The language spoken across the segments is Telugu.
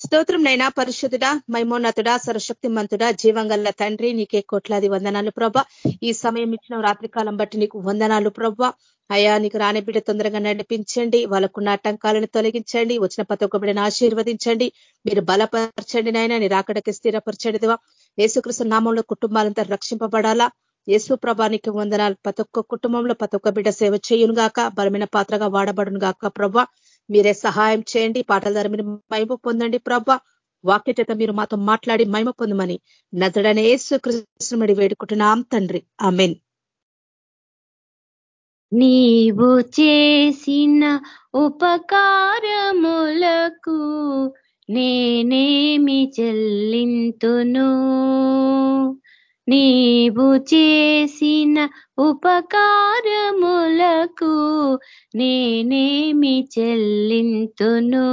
స్తోత్రం నైనా పరిశుద్ధుడా మైమోన్నతుడా సరశక్తి మంతుడా జీవంగల్ల తండ్రి నీకే కోట్లాది వందనాలు ప్రభ. ఈ సమయం ఇచ్చిన రాత్రికాలం బట్టి నీకు వందనాలు ప్రభ. అయా నీకు రాని బిడ్డ తొందరగా నడిపించండి వాళ్ళకున్న ఆటంకాలను తొలగించండి వచ్చిన ప్రతి ఒక్క బిడ్డను ఆశీర్వదించండి మీరు బలపరచండి నాయన నీ రాకడకి స్థిరపరచండిదివా యేసుకృష్ణ నామంలో కుటుంబాలంతా రక్షింపబడాలా. యేసు ప్రభానికి వందనాలు. ప్రతి ఒక్క కుటుంబంలో ప్రతి ఒక్క బిడ్డ సేవ చేయును గాక బలమైన పాత్రగా వాడబడును గాక ప్రభ. మీరే సహాయం చేయండి పాటల ద్వారా మీరు మైమ పొందండి ప్రభ. వాక్య చేత మీరు మాతో మాట్లాడి మైమ పొందమని నజడనే కృష్ణమడి వేడుకుంటున్నాం తండ్రి. ఆమెన్. నీవు చేసిన ఉపకారములకు నేనేమి చెల్లింతును? నీవు చేసిన ఉపకారములకు నేనేమి చెల్లింతును?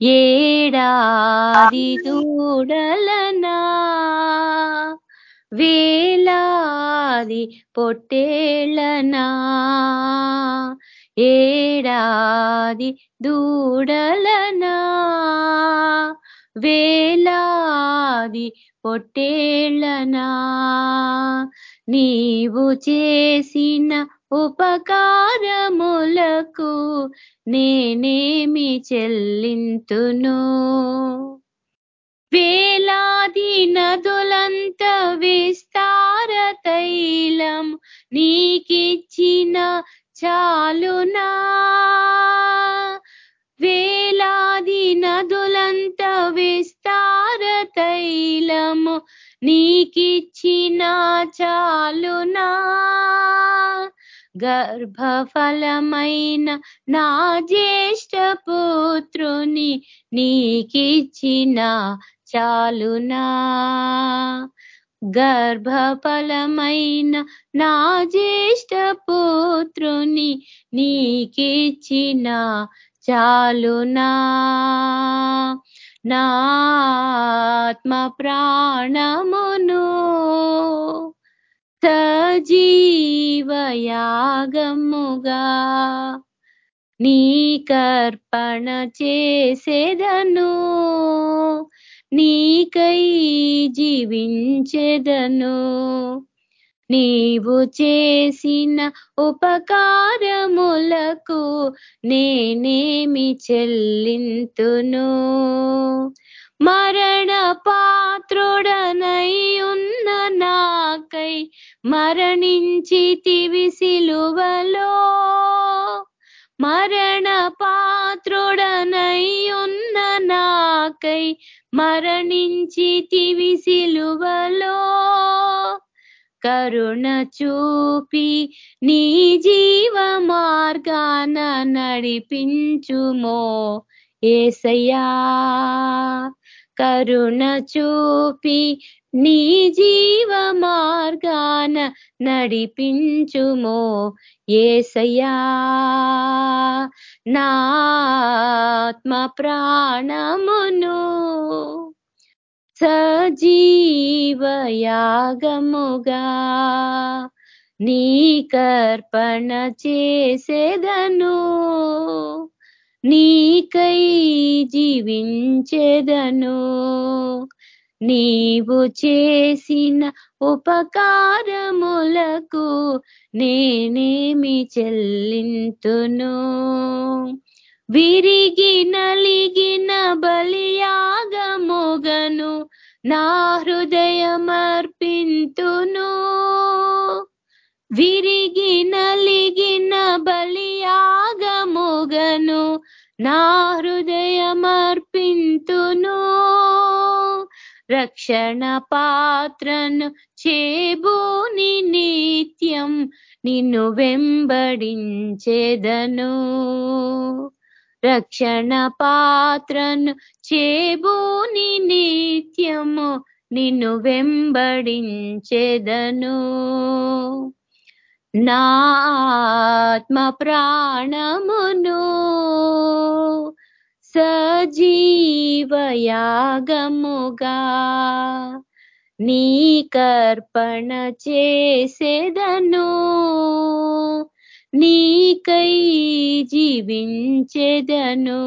ఏడాది దూడలనా వేలాది పొట్టేళ్ళనా ఏడాది దూడలనా? వేలాది పొట్టేళ్ళనా నీవు చేసిన ఉపకారములకు నేనేమి చెల్లింతును? వేలాది నదులంత విస్తార తైలం నీకిచ్చిన చాలునా? వేలాది నదులంత విస్తార తైలము నీకిచ్చిన చాలునా? గర్భఫలమైన నా జ్యేష్ఠ పుత్రుని నీకిచ్చిన చాలునా? గర్భఫలమైన నా జ్యేష్ఠ పుత్రుని నీకిచ్చిన చాలునా? నాత్మ ప్రాణమును సజీవయాగముగా నీ కర్పణ చేసేదను నీకై జీవించెదను. నీవు చేసిన ఉపకారములకు నేనేమి చెల్లింతును? మరణ పాత్రుడనై ఉన్న నాకై మరణించి తివిసిలువలో మరణ పాత్రుడనై ఉన్న నాకై మరణించి తివిసిలువలో కరుణ చూపి నీ జీవ మార్గాన నడిపించుమో ఏసయ్యా. కరుణ చూపి నీ జీవ మార్గాన నడిపించుమో ఏసయ్యా. నాత్మ ప్రాణమును సజీవయాగముగా నీ కర్పణ చేసేదను. నీకై జీవించెదను. నీవు చేసిన ఉపకారములకు నేనేమి చెల్లింతును? విరిగి నలిగిన బలియాగమోగను నా హృదయమర్పింతును. విరిగి నలిగిన బలియాగమోగను నా హృదయమర్పింతును. రక్షణ పాత్రను చేబూని నిత్యం నిన్ను వెంబడించేదను. రక్షణ పాత్రను చేబూని నిత్యము నిన్ను వెంబడించెదను. నాత్మ ప్రాణమును సజీవయాగముగా నీ కర్పణ చేసేదను. నీకై జీవించెదను.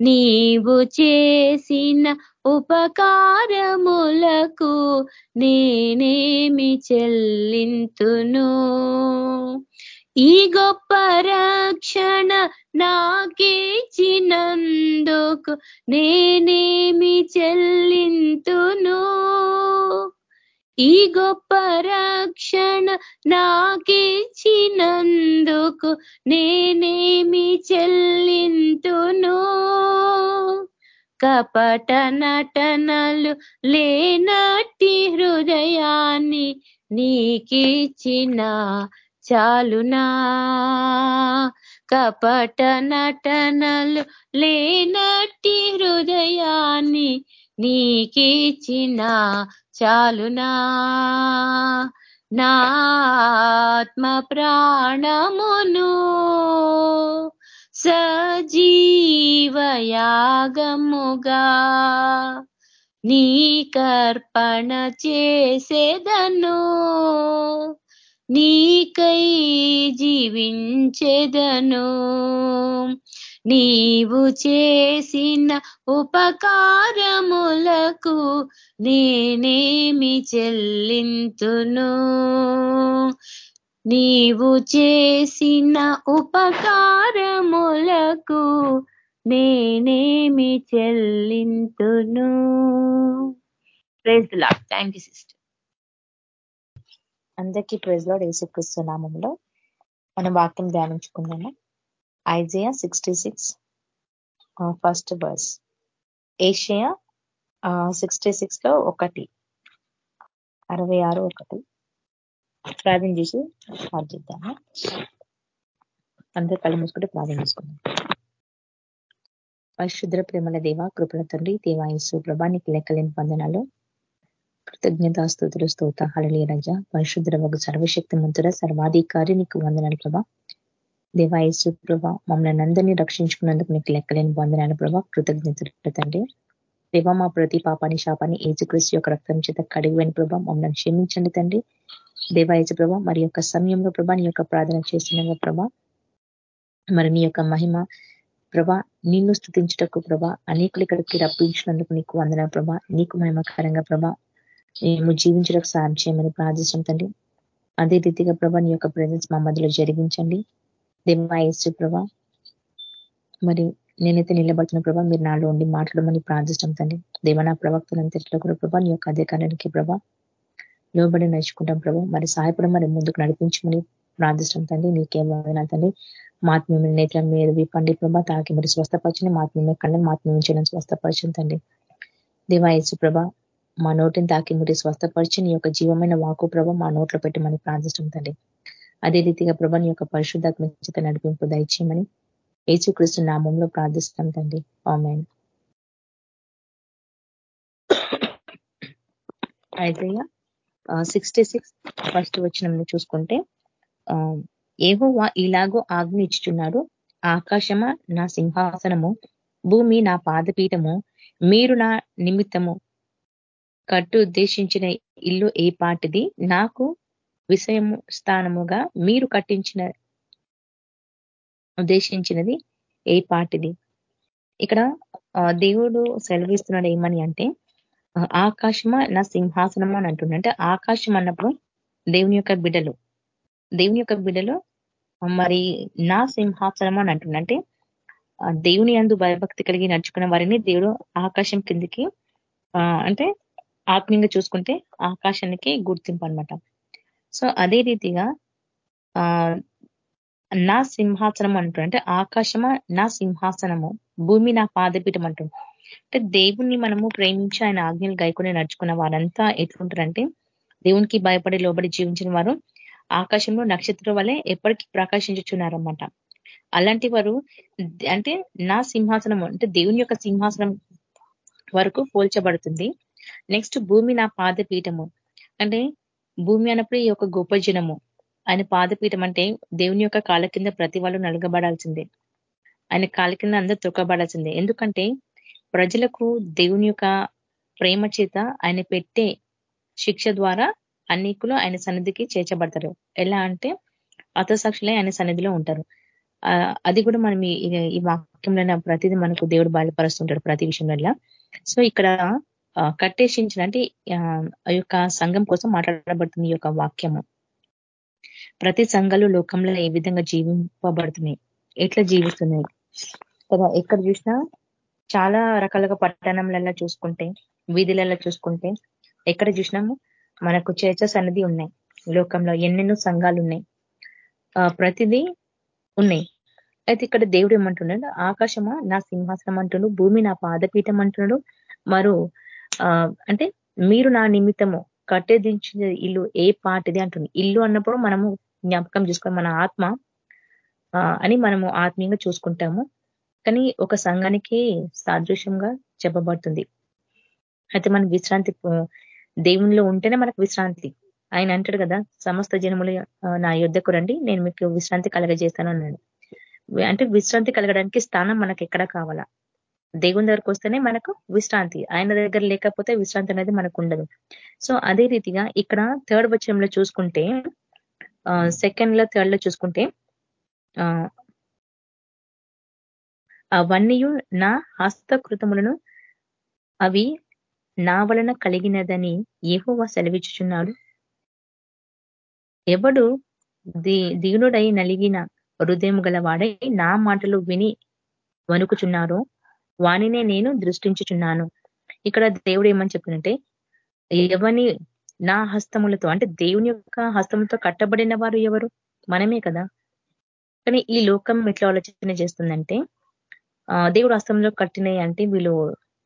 నీవు చేసిన ఉపకారములకు నేనేమి చెల్లింతును. ఈ గొప్ప రక్షణ నాకిచ్చినందుకు నేనేమి చెల్లింతును? ఈ గొప్ప రక్షణ నాకిచ్చినందుకు నేనేమి చెల్లింతును? కపట నటనలు లేనట్టి హృదయాన్ని నీకిచ్చిన చాలునా? కపట నటనలు లేనట్టి హృదయాన్ని నీకిచ్చిన చాలునా? నాత్మ ప్రాణమును సజీవయాగముగా నీ కర్పణ చేసేదను నీకై జీవించేదను. నీవు చేసిన ఉపకారములకు నేనేమి చెల్లింతును? నీవు చేసిన ఉపకారములకు నేనేమి చెల్లింతును? Praise lord thank you sister అందరికీ ప్రైజ్లో యేసుక్రీస్తు నామంలో మనం వాక్యం ధ్యానించుకున్నాము Isaiah sixty six first verse Isaiah sixty సిక్స్లో ఒకటి. అరవై ఆరు ఒకటి. ప్రార్థన చేసి ప్రార్థిద్దాము. అందరూ కళ్ళు మూసుకుంటే ప్రార్థన చేసుకుందాం. పరిశుద్ర ప్రేమల దేవ కృపల తండ్రి దేవాయసు ప్రభానికి లెక్కలేని పొందనాలు కృతజ్ఞతాస్తుతులు స్తోత హళలి రజ. పరిశుద్ర ఒక సర్వశక్తి మంతుడ సర్వాధికారి నీకు వందనాలు ప్రభా. దేవాయసు ప్రభా మమ్మల్ని అందరినీ రక్షించుకున్నందుకు నీకు లెక్కలేని వందనాలు ప్రభా. కృతజ్ఞతలు తండ్రి దేవ మా ప్రతి పాపాని శాపాన్ని ఏజుక్రీస్తు యొక్క రక్తం చేత కడిగిపోయిన ప్రభా. మమ్మల్ని క్షమించండి తండ్రి. దేవాయచ ప్రభా మరి యొక్క సమయంలో ప్రభా నీ యొక్క ప్రార్థన చేసిన ప్రభా మరి నీ యొక్క మహిమ ప్రభా నిన్ను స్థుతించటకు ప్రభా అనేకులు ఇక్కడికి రప్పించినందుకు నీకు వందన ప్రభా. నీకు మహిమకరంగా ప్రభా మేము జీవించడానికి సాయం చేయమని ప్రార్థిస్తాం తండ్రి. అదే రీతిగా ప్రభా నీ యొక్క ప్రజెన్స్ మా మధ్యలో జరిగించండి. దేవాయసు ప్రభా. మరి నేనైతే నిలబడుతున్న ప్రభా మీరు నాలో ఉండి మాట్లాడమని ప్రార్థిస్తాం తండ్రి. దేవనా ప్రవక్తలంతట్లో కూడా ప్రభా నీ యొక్క అధికారానికి ప్రభా లోబడి నడుచుకుంటాం ప్రభా. మరి సహాయపడం మరి ముందుకు నడిపించమని ప్రార్థిస్తాం తండ్రి. నీకేమైనా తండ్రి మాత్మీయ నేత్రం మీద విప్పండి ప్రభా. తాకి మరి స్వస్థపరచని మాత్మీయ కండి మాత్మీయం చేయడం స్వస్థపరచండి తండ్రి. దేవాయసు ప్రభా మా నోటిని తాకి మీరు స్వస్థపరిచి నీ యొక్క జీవమైన వాకు ప్రభ మా నోట్లో పెట్టి మనం ప్రార్థిస్తాం తండ్రి. అదే రీతిగా ప్రభ నీ యొక్క పరిశుద్ధాత్మ చేత నడిపింపు దయచేయమని యేసుకృష్ణ నామంలో ప్రార్థిస్తాం తండ్రి. ఆమెన్. అయితే సిక్స్టీ సిక్స్ ఫస్ట్ వచ్చిన చూసుకుంటే ఏవో ఇలాగో ఆజ్ఞ ఇచ్చుచున్నాడు. ఆకాశమ నా సింహాసనము భూమి నా పాదపీఠము మీరు నా నిమిత్తము కట్టు ఉద్దేశించిన ఇల్లు ఏ పాటిది? నాకు విషయము స్థానముగా మీరు కట్టించిన ఉద్దేశించినది ఏ పాటిది? ఇక్కడ దేవుడు సెలవిస్తున్నాడు ఏమని అంటే ఆకాశమా నా సింహాసనము అని అంటుండే. అంటే ఆకాశం అన్నప్పుడు దేవుని యొక్క బిడలు. దేవుని యొక్క బిడలు మరి నా సింహాసనం అని అంటుండే. అంటే దేవుని అందు భయభక్తి కలిగి నడుచుకున్న వారిని దేవుడు ఆకాశం కిందికి అంటే ఆత్మీయంగా చూసుకుంటే ఆకాశానికి గుర్తింపు అనమాట సో అదే రీతిగా ఆ నా సింహాసనం అంటారు అంటే ఆకాశమ నా సింహాసనము భూమి నా పాదపీఠం అంటుంది అంటే దేవుణ్ణి మనము ప్రేమించి ఆయన ఆజ్ఞలు గైకొని నడుచుకున్న వారంతా ఎట్లుంటారంటే దేవునికి భయపడి లోబడి జీవించిన వారు ఆకాశంలో నక్షత్రం వల్లే ఎప్పటికీ ప్రకాశించుచున్నారన్నమాట. అలాంటి వారు అంటే నా సింహాసనం అంటే దేవుని యొక్క సింహాసనం వరకు పోల్చబడుతుంది. నెక్స్ట్ భూమి నా పాదపీఠము. అంటే భూమి అన్నప్పుడు ఈ యొక్క గొప్ప జనము ఆయన పాదపీఠం అంటే దేవుని యొక్క కాళ్ళ కింద ప్రతి వాళ్ళు నలగబడాల్సిందే. ఆయన కాళ్ళ కింద అందరూ తొక్కబడాల్సిందే. ఎందుకంటే ప్రజలకు దేవుని యొక్క ప్రేమ చేత ఆయన పెట్టే శిక్ష ద్వారా అనేకులు ఆయన సన్నిధికి చేర్చబడతారు. ఎలా అంటే అతసాక్షులే ఆయన సన్నిధిలో ఉంటారు. అది కూడా మనం ఈ వాక్యంలో ప్రతిదీ మనకు దేవుడు బయలుపరుస్తుంటాడు ప్రతి విషయంలో. సో ఇక్కడ కట్టేసించిన అంటే ఆ యొక్క సంఘం కోసం మాట్లాడబడుతుంది ఈ యొక్క వాక్యము. ప్రతి సంఘాలు లోకంలో ఏ విధంగా జీవింపబడుతున్నాయి? ఎట్లా జీవిస్తున్నాయి? కదా ఎక్కడ చూసినా చాలా రకాలుగా పట్టణంలలో చూసుకుంటే వీధులలో చూసుకుంటే ఎక్కడ చూసినాము మనకు చర్చస్ అనేది ఉన్నాయి. లోకంలో ఎన్నెన్నో సంఘాలు ఉన్నాయి. ప్రతిదీ ఉన్నాయి. అయితే ఇక్కడ దేవుడు ఏమంటున్నాడు? ఆకాశమా? నా సింహాసనం అంటున్నాడు భూమి నా పాదపీఠం అంటున్నాడు మరో అంటే మీరు నా నిమిత్తము కట్టేదించిన ఇల్లు ఏ పాటిది అంటుంది. ఇల్లు అన్నప్పుడు మనము జ్ఞాపకం చూసుకొని మన ఆత్మ అని మనము ఆత్మీయంగా చూసుకుంటాము. కానీ ఒక సంఘానికి సాదృశ్యంగా చెప్పబడుతుంది. అయితే మనం విశ్రాంతి దేవునిలో ఉంటేనే మనకు విశ్రాంతి. ఆయన అంటాడు కదా సమస్త జనములు నా యుద్ధకు రండి నేను మీకు విశ్రాంతి కలగజేస్తాను అన్నాడు. అంటే విశ్రాంతి కలగడానికి స్థానం మనకి ఎక్కడ కావాలా? దేవుని దగ్గరకు వస్తేనే మనకు విశ్రాంతి. ఆయన దగ్గర లేకపోతే విశ్రాంతి అనేది మనకు ఉండదు. సో అదే రీతిగా ఇక్కడ థర్డ్ వచనంలో చూసుకుంటే సెకండ్లో థర్డ్లో చూసుకుంటే అవన్నీ నా హస్తకృతములను అవి నా వలన కలిగినదని ఏహోవా సెలవిచ్చుచున్నాడు. ఎవడు దీనుడై నలిగిన హృదయం గలవాడై నా మాటలు విని వణుకుచున్నారో వానినే నేను దృష్టించుచున్నాను. ఇక్కడ దేవుడు ఏమని చెప్పినంటే ఎవని నా హస్తములతో అంటే దేవుని యొక్క హస్తములతో కట్టబడిన వారు ఎవరు? మనమే కదా. కానీ ఈ లోకం ఎట్లా ఆలోచన చేస్తుందంటే దేవుడు హస్తంలో కట్టినాయి అంటే వీళ్ళు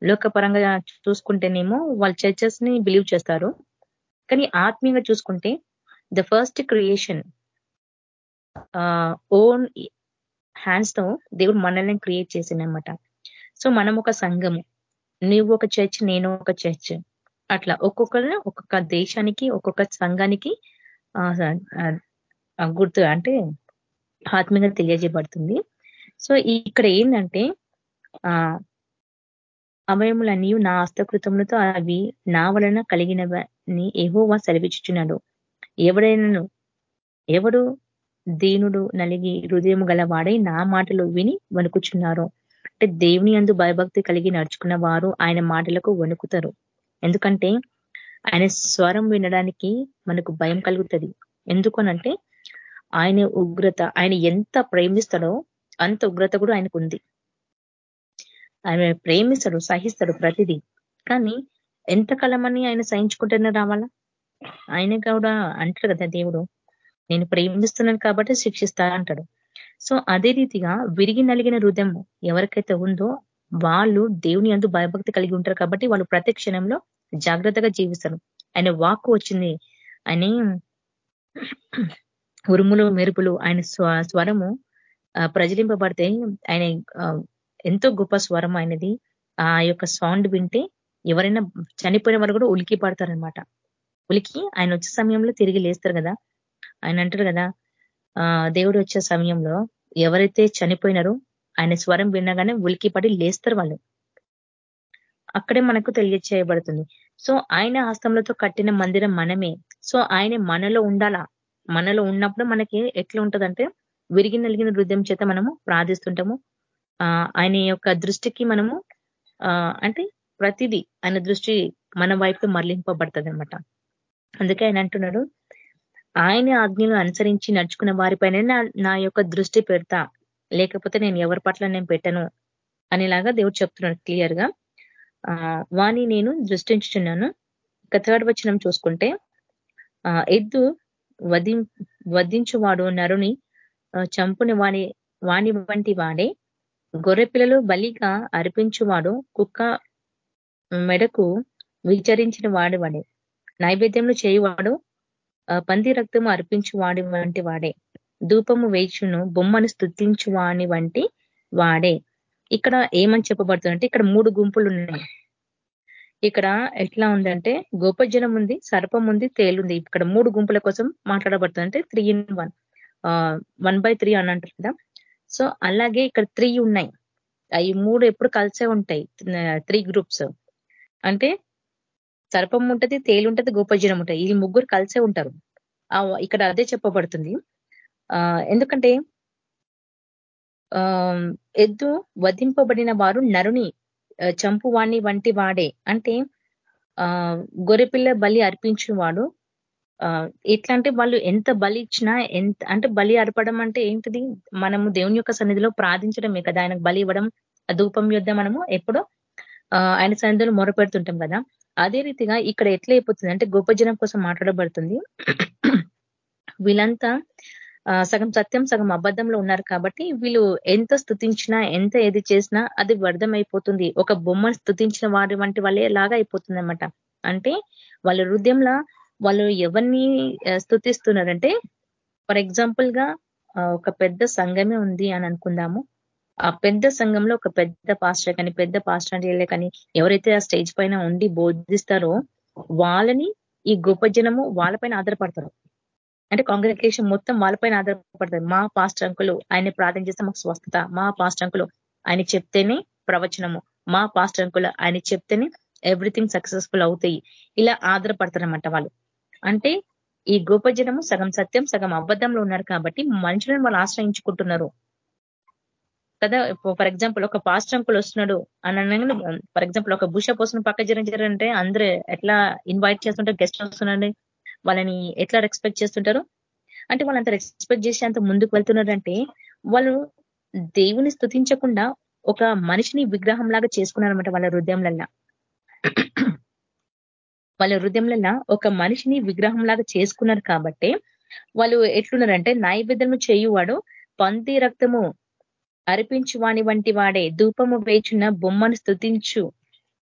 లోకపరంగా చూసుకుంటేనేమో వాళ్ళు చర్చెస్ని బిలీవ్ చేస్తారు. కానీ ఆత్మీయంగా చూసుకుంటే ద ఫస్ట్ క్రియేషన్ ఓన్ హ్యాండ్స్తో దేవుడు మనల్ని క్రియేట్ చేసిందనమాట సో మనం ఒక సంఘము. నువ్వు ఒక చర్చ్ నేను ఒక చర్చ్. అట్లా ఒక్కొక్కరు ఒక్కొక్క దేశానికి ఒక్కొక్క సంఘానికి గుర్తు అంటే ఆత్మీయంగా తెలియజేయబడుతుంది. సో ఇక్కడ ఏంటంటే ఆ అవయములన్నీ నా హస్తకృతములతో అవి నా వలన కలిగినవని ఏహోవా సెలవిచ్చుచున్నాడు. ఎవడైనాను ఎవడు దీనుడు నలిగి హృదయం గలవాడై నా మాటలు విని వణుకుచున్నారో అంటే దేవుని అందు భయభక్తి కలిగి నడుచుకున్న వారు ఆయన మాటలకు వణుకుతారు. ఎందుకంటే ఆయన స్వరం వినడానికి మనకు భయం కలుగుతుంది. ఎందుకనంటే ఆయన ఉగ్రత ఆయన ఎంత ప్రేమిస్తాడో అంత ఉగ్రత కూడా ఆయనకు ఉంది ఆయన ప్రేమిస్తాడు సహిస్తాడు ప్రతిదీ. కానీ ఎంత కలమని ఆయన సహించుకుంటేనే రావాలా? ఆయన కూడా అంటాడు కదా దేవుడు నేను ప్రేమిస్తున్నాను కాబట్టి శిక్షిస్తా అంటాడు సో అదే రీతిగా విరిగి నలిగిన హృదయం ఎవరికైతే ఉందో వాళ్ళు దేవుని అందు భయభక్తి కలిగి ఉంటారు కాబట్టి వాళ్ళు ప్రతి క్షణంలో జాగ్రత్తగా జీవిస్తారు. ఆయన వాక్కు వచ్చింది. ఆయన ఉరుములు మెరుపులు ఆయన స్వరము ప్రజలింపబడితే ఆయన ఎంతో గొప్ప స్వరం ఆయనది. ఆ యొక్క సౌండ్ వింటే ఎవరైనా చనిపోయిన వాళ్ళు కూడా ఉలికి పడతారనమాట ఉలికి ఆయన వచ్చే సమయంలో తిరిగి లేస్తారు కదా. ఆయన అంటారు కదా దేవుడు వచ్చే సమయంలో ఎవరైతే చనిపోయినారో ఆయన స్వరం వినగానే ఉలికి పడి లేస్తారు వాళ్ళు. అక్కడే మనకు తెలియచేయబడుతుంది. సో ఆయన హస్తంలతో కట్టిన మందిరం మనమే. సో ఆయన మనలో ఉండాలా? మనలో ఉన్నప్పుడు మనకి ఎట్లా ఉంటుందంటే విరిగి నలిగిన హృదయం చేత మనము ప్రార్థిస్తుంటాము. ఆయన యొక్క దృష్టికి మనము అంటే ప్రతిదీ ఆయన దృష్టి మన వైపు మరలింపబడుతుంది అనమాట అందుకే ఆయన అంటున్నాడు ఆయన ఆజ్ఞలు అనుసరించి నడుచుకున్న వారిపైనే నా యొక్క దృష్టి పెడతా. లేకపోతే నేను ఎవరి పట్ల నేను పెట్టను అనేలాగా దేవుడు చెప్తున్నాడు క్లియర్గా వాణి నేను దృష్టించుతున్నాను ఇక థర్డ్ వచనం చూసుకుంటే ఎద్దు వధి వధించువాడు నరుని చంపుని వాణి వాణి వంటి వాడే. గొర్రె పిల్లలు బలిగా అర్పించువాడు కుక్క మెడకు విచరించిన వాడి వాడే. నైవేద్యంలో చేయువాడు పంది రక్తము అర్పించు వాడి వంటి వాడే. ధూపము వేచును బొమ్మను స్థుతించు వాని వంటి వాడే. ఇక్కడ ఏమని చెప్పబడుతుందంటే ఇక్కడ మూడు గుంపులు ఉన్నాయి ఇక్కడ ఎట్లా ఉందంటే గొప్ప జనం ఉంది సర్పం ఉంది తేలుంది ఇక్కడ మూడు గుంపుల కోసం మాట్లాడబడుతుందంటే three in one one by three అని అంటారు కదా. సో అలాగే ఇక్కడ త్రీ ఉన్నాయి. అవి మూడు ఎప్పుడు కలిసే ఉంటాయి త్రీ గ్రూప్స్ అంటే సర్పం ఉంటది తేలు ఉంటది గోపజనం ఉంటది ఈ ముగ్గురు కలిసే ఉంటారు. ఇక్కడ అదే చెప్పబడుతుంది. ఎందుకంటే ఎద్దు వధింపబడిన వారు నరుని చంపువాణి వంటి వాడే. అంటే ఆ గొర్రెపిల్ల బలి అర్పించిన వాడు ఎట్లా అంటే వాళ్ళు ఎంత బలి ఇచ్చినా ఎంత అంటే బలి అర్పడం అంటే ఏంటిది? మనము దేవుని యొక్క సన్నిధిలో ప్రార్థించడమే కదా. ఆయనకు బలి ఇవ్వడం ధూపం యుద్ధ మనము ఎప్పుడో ఆయన సన్నిధిలో మొరపెడుతుంటాం కదా. అదే రీతిగా ఇక్కడ ఎట్లా అయిపోతుంది అంటే గొప్ప జనం కోసం మాట్లాడబడుతుంది. వీళ్ళంతా సగం సత్యం సగం అబద్ధంలో ఉన్నారు కాబట్టి వీళ్ళు ఎంత స్థుతించినా ఎంత ఏది చేసినా అది వ్యర్థం అయిపోతుంది ఒక బొమ్మను స్థుతించిన వారి వంటి వాళ్ళే లాగా అయిపోతుంది అనమాట అంటే వాళ్ళ హృదయంలో వాళ్ళు ఎవరిని స్థుతిస్తున్నారంటే ఫర్ ఎగ్జాంపుల్గా ఒక పెద్ద సంఘమే ఉంది అని అనుకుందాము. ఆ పెద్ద సంఘంలో ఒక పెద్ద పాస్టర్ కానీ పెద్ద పాస్టర్ అంటే కానీ ఎవరైతే ఆ స్టేజ్ పైన ఉండి బోధిస్తారో వాళ్ళని ఈ గొప్ప జనము వాళ్ళపైన ఆధారపడతారు. అంటే కాంగ్రిగేషన్ మొత్తం వాళ్ళపైన ఆధారపడతారు. మా పాస్టర్ అంకులు ఆయన ప్రార్థన చేస్తే మాకు స్వస్థత. మా పాస్టర్ అంకులు ఆయన చెప్తేనే ప్రవచనము. మా పాస్టర్ అంకులు ఆయన చెప్తేనే ఎవ్రీథింగ్ సక్సెస్ఫుల్ అవుతాయి. ఇలా ఆధారపడతారనమాట వాళ్ళు. అంటే ఈ గొప్ప జనము సగం సత్యం సగం అబద్ధంలో ఉన్నారు కాబట్టి మనుషులను వాళ్ళు ఆశ్రయించుకుంటున్నారు. కదా? ఫర్ ఎగ్జాంపుల్ ఒక పాస్ట్ అంకుల్ వస్తున్నాడు అని ఫర్ ఎగ్జాంపుల్ ఒక బుష పోసిన పక్క జరించారంటే అందరూ ఎట్లా ఇన్వైట్ చేస్తుంటారు గెస్ట్ వస్తున్నారండి వాళ్ళని ఎట్లా రెస్పెక్ట్ చేస్తుంటారు? అంటే వాళ్ళంత రెస్పెక్ట్ చేసి అంత ముందుకు వెళ్తున్నారంటే వాళ్ళు దేవుని స్థుతించకుండా ఒక మనిషిని విగ్రహం లాగా చేసుకున్నారనమాట వాళ్ళ హృదయంలల్లా. వాళ్ళ హృదయంలల్లా ఒక మనిషిని విగ్రహం లాగా చేసుకున్నారు కాబట్టి వాళ్ళు ఎట్లున్నారంటే నైవేద్యము చేయువాడు పంది రక్తము అర్పించు వాణి వంటి వాడే. ధూపము వేచున్న బొమ్మను స్థుతించు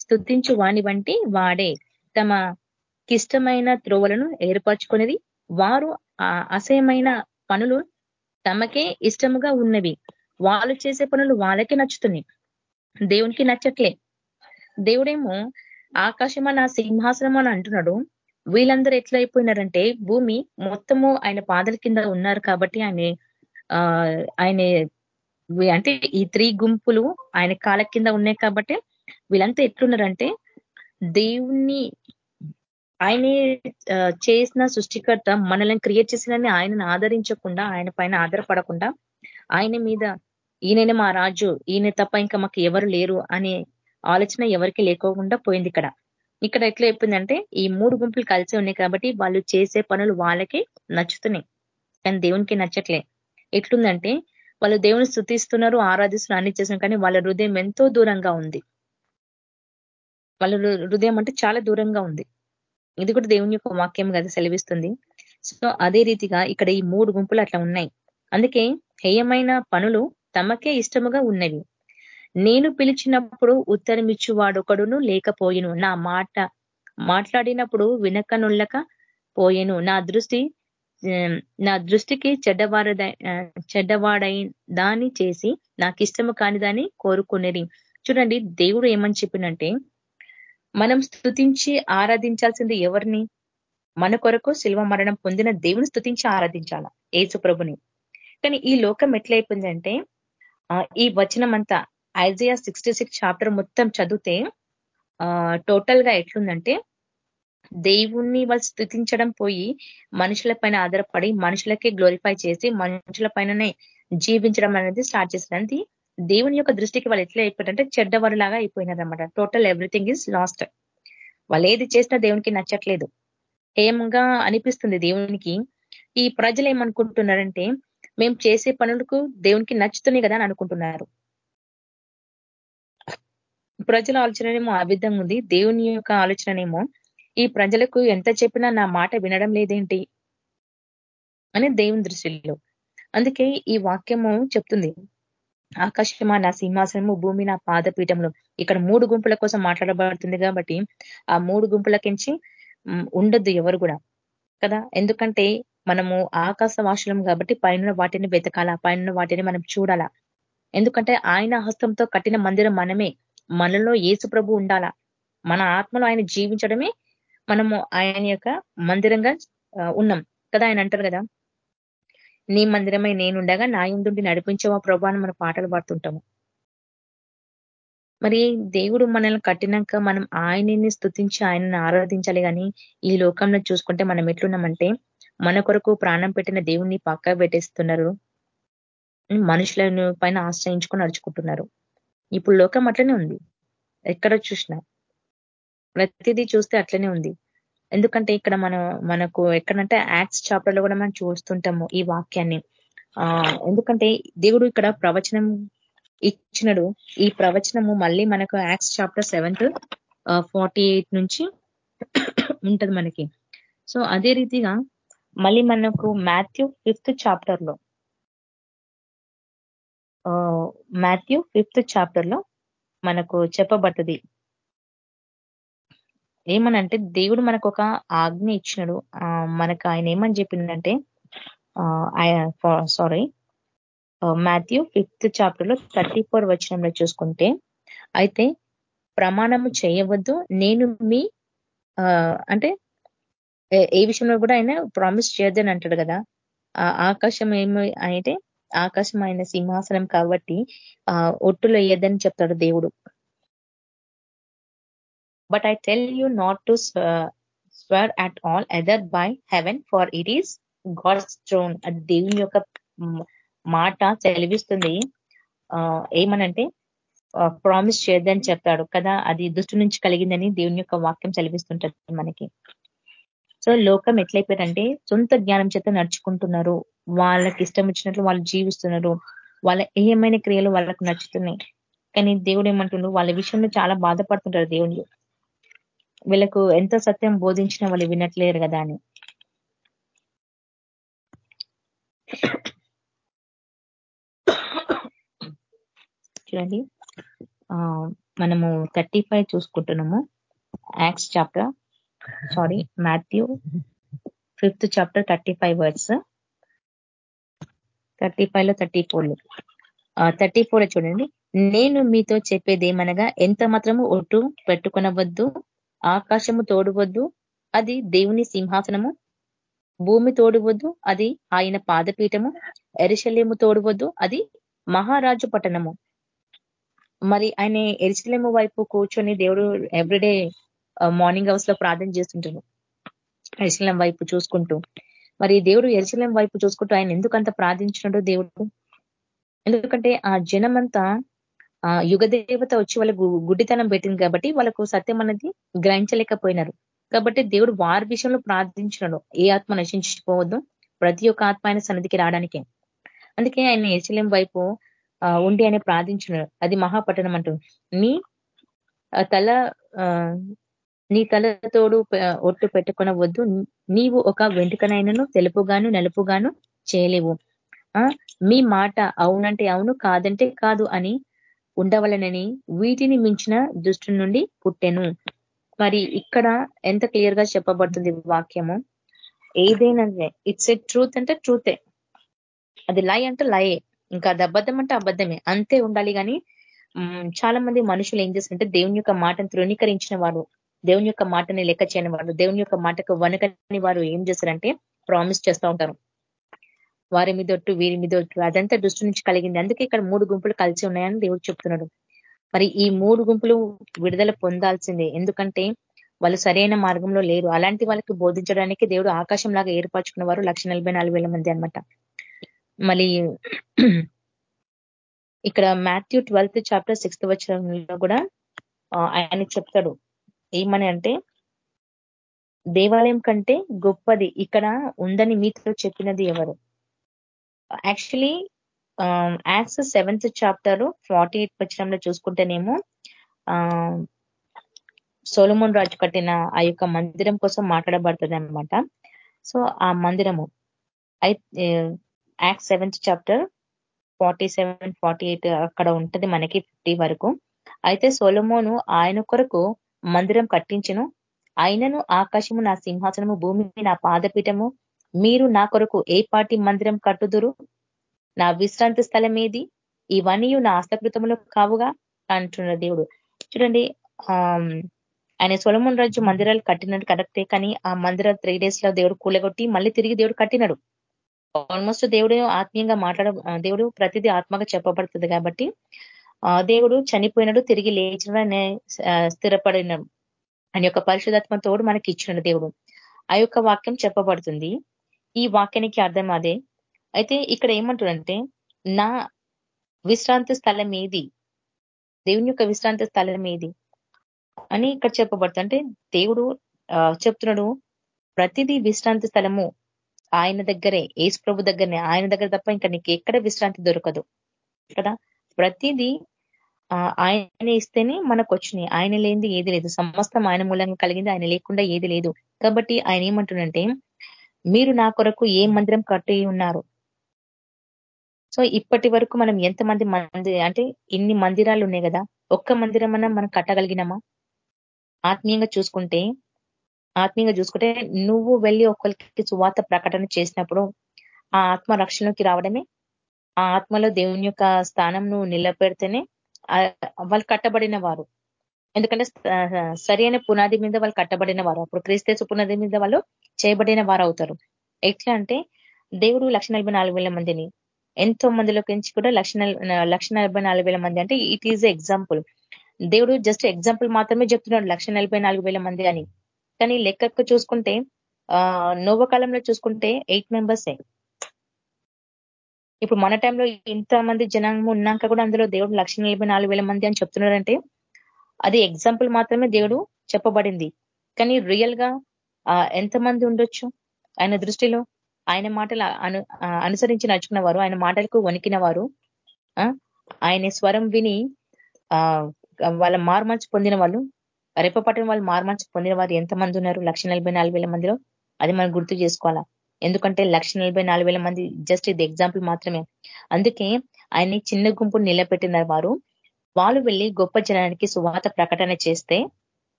స్థుతించు వాణి వంటి వాడే. తమ కిష్టమైన త్రోవలను ఏర్పరచుకునేది వారు అసహ్యమైన పనులు తమకే ఇష్టముగా ఉన్నవి. వాళ్ళు చేసే పనులు వాళ్ళకే నచ్చుతున్నాయి. దేవునికి నచ్చట్లే. దేవుడేమో ఆకాశమా నా సింహాసనం అని అంటున్నాడు. వీళ్ళందరూ ఎట్లా అయిపోయినారంటే భూమి మొత్తము ఆయన పాదల కింద ఉన్నారు కాబట్టి ఆయన ఆయన అంటే ఈ త్రీ గుంపులు ఆయన కాల కింద ఉన్నాయి కాబట్టి వీళ్ళంతా ఎట్లున్నారంటే దేవుణ్ణి ఆయనే చేసిన సృష్టికర్త మనల్ని క్రియేట్ చేసిన ఆయనను ఆదరించకుండా ఆయన పైన ఆధారపడకుండా ఆయన మీద ఈయననే మా రాజు ఈయన తప్ప ఇంకా మాకు ఎవరు లేరు అనే ఆలోచన ఎవరికి లేకోకుండా పోయింది ఇక్కడ. ఇక్కడ ఎట్లా చెప్పిందంటే ఈ మూడు గుంపులు కలిసి ఉన్నాయి కాబట్టి వాళ్ళు చేసే పనులు వాళ్ళకి నచ్చుతున్నాయి. కానీ దేవునికి నచ్చట్లే. ఎట్లుందంటే వాళ్ళు దేవుని స్థుతిస్తున్నారు ఆరాధిస్తున్నారు అన్ని చేస్తున్నారు కానీ వాళ్ళ హృదయం ఎంతో దూరంగా ఉంది. వాళ్ళ హృదయం అంటే చాలా దూరంగా ఉంది. ఇది కూడా దేవుని యొక్క వాక్యం కదా సెలవిస్తుంది. సో అదే రీతిగా ఇక్కడ ఈ మూడు గుంపులు అట్లా ఉన్నాయి. అందుకే హేయమైన పనులు తమకే ఇష్టముగా ఉన్నవి. నేను పిలిచినప్పుడు ఉత్తరం ఇచ్చువాడొకడును లేకపోయిను. నా మాట మాట్లాడినప్పుడు వినకనుల్లక పోయేను. నా దృష్టి నా దృష్టికి చెడ్డవారదై చెడ్డవాడై దాన్ని చేసి నాకు ఇష్టము కాని దాన్ని కోరుకునేది చూడండి దేవుడు ఏమని చెప్పినంటే మనం స్థుతించి ఆరాధించాల్సింది ఎవరిని? మన కొరకు శిల్వ మరణం పొందిన దేవుని స్థుతించి ఆరాధించాల? ఏసు ప్రభుని. కానీ ఈ లోకం ఎట్లయిపోయిందంటే ఈ వచనం అంతా ఐజియా సిక్స్టీ సిక్స్ చాప్టర్ మొత్తం చదివితే టోటల్గా ఎట్లుందంటే దేవుణ్ణి వాళ్ళు స్థుతించడం పోయి మనుషుల పైన ఆధారపడి మనుషులకే గ్లోరిఫై చేసి మనుషుల పైననే జీవించడం అనేది స్టార్ట్ చేసినది. దేవుని యొక్క దృష్టికి వాళ్ళు ఎట్లా అయిపోయారంటే చెడ్డవరులాగా అయిపోయినారు అనమాట టోటల్ ఎవ్రీథింగ్ ఈజ్ లాస్ట్ వాళ్ళు ఏది చేసినా దేవునికి నచ్చట్లేదు. ఏమంగా అనిపిస్తుంది దేవునికి. ఈ ప్రజలు ఏమనుకుంటున్నారంటే మేము చేసే పనులకు దేవునికి నచ్చుతున్నాయి కదా అని అనుకుంటున్నారు. ప్రజల ఆలోచననేమో ఆ విధంగా ఉంది. దేవుని యొక్క ఆలోచననేమో ఈ ప్రజలకు ఎంత చెప్పినా నా మాట వినడం లేదేంటి? అని దేవుని దృష్టిలో. అందుకే ఈ వాక్యము చెప్తుంది. ఆకాశమా నా సింహాసనము భూమి నా పాదపీఠంలో ఇక్కడ మూడు గుంపుల కోసం మాట్లాడబడుతుంది కాబట్టి ఆ మూడు గుంపులకించి ఉండొద్దు ఎవరు కూడా. కదా? ఎందుకంటే మనము ఆకాశవాసులం కాబట్టి పైన వాటిని వెతకాల పైన వాటిని మనం చూడాలా. ఎందుకంటే ఆయన హస్తంతో కట్టిన మందిరం మనమే. మనలో ఏసు ప్రభు ఉండాలా. మన ఆత్మలో ఆయన జీవించడమే మనము ఆయన యొక్క మందిరంగా ఉన్నాం. కదా ఆయన అంటారు కదా నీ మందిరమై నేనుండగా నా ఎందుండి నడిపించవా ప్రభా అని మన పాటలు పాడుతుంటాము. మరి దేవుడు మనల్ని కట్టినాక మనం ఆయనని స్థుతించి ఆయనని ఆరాధించాలి కానీ ఈ లోకంలో చూసుకుంటే మనం ఎట్లున్నామంటే మన కొరకు ప్రాణం పెట్టిన దేవుణ్ణి పక్క పెట్టేస్తున్నారు. మనుషులను పైన ఆశ్రయించుకొని నడుచుకుంటున్నారు. ఇప్పుడు లోకం అట్లనే ఉంది. ఎక్కడ చూసినా ప్రతిదీ చూస్తే అట్లనే ఉంది. ఎందుకంటే ఇక్కడ మనం మనకు ఎక్కడంటే యాక్స్ చాప్టర్లో కూడా మనం చూస్తుంటాము ఈ వాక్యాన్ని. ఎందుకంటే దేవుడు ఇక్కడ ప్రవచనం ఇచ్చినడు. ఈ ప్రవచనము మళ్ళీ మనకు యాక్స్ చాప్టర్ సెవెంత్ ఫార్టీ నుంచి ఉంటది మనకి. సో అదే రీతిగా మళ్ళీ మనకు మాథ్యూ ఫిఫ్త్ చాప్టర్లో మాథ్యూ ఫిఫ్త్ చాప్టర్లో మనకు చెప్పబడ్డది ఏమనంటే దేవుడు మనకు ఒక ఆజ్ఞ ఇచ్చినాడు. మనకు ఆయన ఏమని చెప్పిందంటే సారీ మాథ్యూ ఫిఫ్త్ చాప్టర్లో థర్టీ ఫోర్ వచనంలో చూసుకుంటే అయితే ప్రమాణము చేయవద్దు నేను మీ అంటే ఏ విషయంలో కూడా ఆయన ప్రామిస్ చేయొద్దని అంటాడు కదా. ఆకాశం ఏమి అయితే ఆకాశం ఆయన సింహాసనం కాబట్టి ఒట్టులో వేయద్దని చెప్తాడు దేవుడు. But I tell you not to swear at all either by heaven for it is God's throne అది దేవుని యొక్క మాట సెలవిస్తుంది. ఏమనంటే ప్రామిస్ చేయొద్దని చెప్తాడు కదా అది దుష్టు నుంచి కలిగిందని దేవుని యొక్క వాక్యం సెలవిస్తుంటది మనకి. సో లోకం ఎట్లయిపోయారంటే సొంత జ్ఞానం చేత నడుచుకుంటున్నారు. వాళ్ళకి ఇష్టం వచ్చినట్లు వాళ్ళు జీవిస్తున్నారు. వాళ్ళ ఏమైనా క్రియలు వాళ్ళకు నచ్చుతున్నాయి. కానీ దేవుడు ఏమంటుండ్రు వాళ్ళ విషయంలో చాలా బాధపడుతుంటారు దేవుళ్ళు. వీళ్ళకు ఎంత సత్యం బోధించిన వాళ్ళు వినట్లేరు కదా అని. చూడండి. మనము thirty five చూసుకుంటున్నాము. Acts chapter. Sorry Matthew. Fifth chapter thirty five words. Thirty ఫైవ్లో థర్టీ ఫోర్ థర్టీ ఫోర్ చూడండి. నేను మీతో చెప్పేది ఏమనగా ఎంత మాత్రము ఒట్టు పెట్టుకునవద్దు ఆకాశము తోడువద్దు అది దేవుని సింహాసనము. భూమి తోడువద్దు అది ఆయన పాదపీఠము. ఎరిశల్యము తోడువద్దు అది మహారాజు పట్టణము. మరి ఆయన ఎరిశల్యము వైపు కూర్చొని దేవుడు ఎవ్రీడే మార్నింగ్ అవర్స్లో ప్రార్థన చేస్తుంటాడు. ఎరిశల్యం వైపు చూసుకుంటూ. మరి దేవుడు ఎరిశల్యం వైపు చూసుకుంటూ ఆయన ఎందుకంత ప్రార్థించినాడు దేవుడు? ఎందుకంటే ఆ జనమంతా ఆ యుగదేవత వచ్చి వాళ్ళకు గుడ్డితనం పెట్టింది కాబట్టి వాళ్ళకు సత్యం అనేది గ్రహించలేకపోయినారు. కాబట్టి దేవుడు వారి విషయంలో ప్రార్థించినాడు. ఏ ఆత్మ నశించిపోవద్దు. ప్రతి ఒక్క ఆత్మ ఆయన సన్నిధికి రావడానికే. అందుకే ఆయన ఎరిశలం వైపు ఉండి ఆయన ప్రార్థించినాడు. అది మహాపట్టణం అంటూ. నీ తల నీ తలతోడు ఒట్టు పెట్టుకున్న వద్దు నీవు ఒక వెంటుకనైనను తెలుపుగాను నలుపుగాను చేయలేవు. మీ మాట అవునంటే అవును కాదంటే కాదు అని ఉండవలనని వీటిని మించిన దృష్టి నుండి పుట్టెను. మరి ఇక్కడ ఎంత క్లియర్గా చెప్పబడుతుంది వాక్యము? ఏదైనా ఇట్స్ ఎ ట్రూత్ అంటే ట్రూతే అది లై అంటే లయే ఇంకా అది అబద్ధం అంటే అబద్ధమే. అంతే ఉండాలి కానీ చాలా మంది మనుషులు ఏం చేస్తుంటే దేవుని యొక్క మాటను తృణీకరించిన వాడు దేవుని యొక్క మాటని లెక్క చేయని వాడు దేవుని యొక్క మాటకు వనకని వారు ఏం చేస్తారంటే ప్రామిస్ చేస్తూ ఉంటారు. వారి మీదొట్టు వీరి మీదొట్టు అదంతా దృష్టి నుంచి కలిగింది. అందుకే ఇక్కడ మూడు గుంపులు కలిసి ఉన్నాయని దేవుడు చెప్తున్నాడు. మరి ఈ మూడు గుంపులు విడుదల పొందాల్సిందే. ఎందుకంటే వాళ్ళు సరైన మార్గంలో లేరు. అలాంటి వాళ్ళకి బోధించడానికి దేవుడు ఆకాశం లాగా ఏర్పరచుకున్న వారు లక్ష మంది అనమాట మళ్ళీ ఇక్కడ మాథ్యూ ట్వెల్త్ చాప్టర్ సిక్స్త్ వచ్చంలో కూడా ఆయన చెప్తాడు. ఏమని అంటే దేవాలయం కంటే గొప్పది ఇక్కడ ఉందని మీతో చెప్పినది ఎవరు? Actually Acts seventh chapter forty eight వచ్చినంలో చూసుకుంటేనేమో um, సోలమోన్ రాజు కట్టిన ఆ యొక్క మందిరం కోసం మాట్లాడబడుతుంది అనమాట సో ఆ మందిరము Acts seventh chapter forty seven forty eight అక్కడ ఉంటుంది మనకి ఫిఫ్టీ వరకు. అయితే సోలమోను ఆయన కొరకు మందిరం కట్టించను. ఆయనను ఆకాశము నా సింహాసనము భూమి నా పాదపీఠము మీరు నా కొరకు ఏ పాటి మందిరం కట్టుదురు? నా విశ్రాంతి స్థలం ఏది? ఇవన్నీ నా ఆస్తకృతములు కావుగా అంటున్న దేవుడు. చూడండి ఆయన సొలమున్ రాజు మందిరాలు కట్టినట్టు కరెక్టే కానీ ఆ మందిరాలు త్రీ డేస్లో దేవుడు కూలగొట్టి మళ్ళీ తిరిగి దేవుడు కట్టినాడు. ఆల్మోస్ట్ దేవుడు ఆత్మీయంగా మాట్లాడ దేవుడు ప్రతిదీ ఆత్మగా చెప్పబడుతుంది కాబట్టి దేవుడు చనిపోయినాడు తిరిగి లేచిన స్థిరపడిన అని యొక్క పరిశుధాత్మ తోడు మనకి ఇచ్చిన దేవుడు. ఆ యొక్క వాక్యం చెప్పబడుతుంది. ఈ వాక్యానికి అర్థం అదే. అయితే ఇక్కడ ఏమంటాడంటే నా విశ్రాంతి స్థలం ఏది? దేవుని యొక్క విశ్రాంతి స్థలం ఏది? అని ఇక్కడ చెప్పబడుతుంది. అంటే దేవుడు చెప్తున్నాడు ప్రతిదీ విశ్రాంతి స్థలము ఆయన దగ్గరే ఏసు ప్రభు దగ్గరనే. ఆయన దగ్గర తప్ప ఇంకా నీకు ఎక్కడ విశ్రాంతి దొరకదు. కదా? ప్రతిదీ ఆయన ఇస్తేనే మనకు వచ్చినాయి. ఆయన లేనిది ఏది లేదు. సమస్తం ఆయన మూలంగా కలిగింది ఆయన లేకుండా ఏది లేదు. కాబట్టి ఆయన ఏమంటుండంటే మీరు నా కొరకు ఏ మందిరం కట్టి ఉన్నారు? సో ఇప్పటి వరకు మనం ఎంతమంది మంది అంటే ఇన్ని మందిరాలు ఉన్నాయి కదా ఒక్క మందిరం అన్నా మనం కట్టగలిగినామా? ఆత్మీయంగా చూసుకుంటే ఆత్మీయంగా చూసుకుంటే నువ్వు వెళ్ళి ఒకరికి సువాత ప్రకటన చేసినప్పుడు ఆ ఆత్మ రక్షణలోకి రావడమే ఆ ఆత్మలో దేవుని యొక్క స్థానం నువ్వు నిలబెడితేనే వాళ్ళు కట్టబడిన వారు. ఎందుకంటే సరి అయిన పునాది మీద వాళ్ళు కట్టబడిన వారు. అప్పుడు క్రీస్తేసు పునాది మీద వాళ్ళు చేయబడిన వారు అవుతారు ఎట్లా అంటే దేవుడు లక్ష మందిని ఎంతో మందిలోకి నుంచి కూడా లక్ష లక్ష మంది. అంటే ఇట్ ఈజ్ ఎగ్జాంపుల్ దేవుడు జస్ట్ ఎగ్జాంపుల్ మాత్రమే చెప్తున్నాడు లక్ష మంది అని. కానీ లెక్కకు చూసుకుంటే నోవకాలంలో చూసుకుంటే ఎయిట్ మెంబర్సే ఇప్పుడు మన టైంలో ఇంత మంది జనాంగం ఉన్నాక కూడా అందులో దేవుడు లక్ష మంది అని చెప్తున్నారంటే అది ఎగ్జాంపుల్ మాత్రమే దేవుడు చెప్పబడింది. కానీ రియల్గా ఎంతమంది ఉండొచ్చు? ఆయన దృష్టిలో ఆయన మాటలు అను అనుసరించి నడుచుకున్న వారు ఆయన మాటలకు వణికిన వారు ఆయన స్వరం విని వాళ్ళ మార్మర్చి పొందిన వాళ్ళు రేపపట్టిన వాళ్ళు మార్మర్చి పొందిన వారు ఎంతమంది ఉన్నారు? లక్ష మందిలో? అది మనం గుర్తు చేసుకోవాలా. ఎందుకంటే లక్ష మంది జస్ట్ ఇది ఎగ్జాంపుల్ మాత్రమే. అందుకే ఆయన్ని చిన్న గుంపు నిలబెట్టిన వారు వాళ్ళు వెళ్ళి గొప్ప జనానికి సువాత ప్రకటన చేస్తే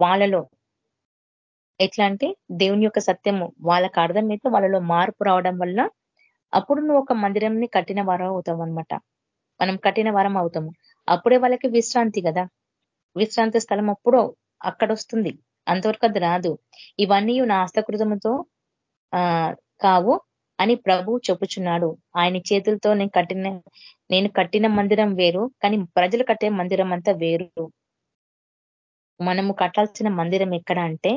వాళ్ళలో ఎట్లా అంటే దేవుని యొక్క సత్యము వాళ్ళకు అర్థమైతే వాళ్ళలో మార్పు రావడం వల్ల అప్పుడు నువ్వు ఒక మందిరంని కట్టిన వారం అవుతాం అనమాట మనం కట్టిన వారం అవుతాము. అప్పుడే వాళ్ళకి విశ్రాంతి కదా. విశ్రాంతి స్థలం అప్పుడు అక్కడ వస్తుంది అంతవరకు అది రాదు. ఇవన్నీ నా హస్తకృతముతో కావు. అని ప్రభు చెప్పుచున్నాడు. ఆయన చేతులతో నేను కట్టిన నేను కట్టిన మందిరం వేరు కానీ ప్రజలు కట్టే మందిరం అంతా వేరు. మనము కట్టాల్సిన మందిరం ఎక్కడ అంటే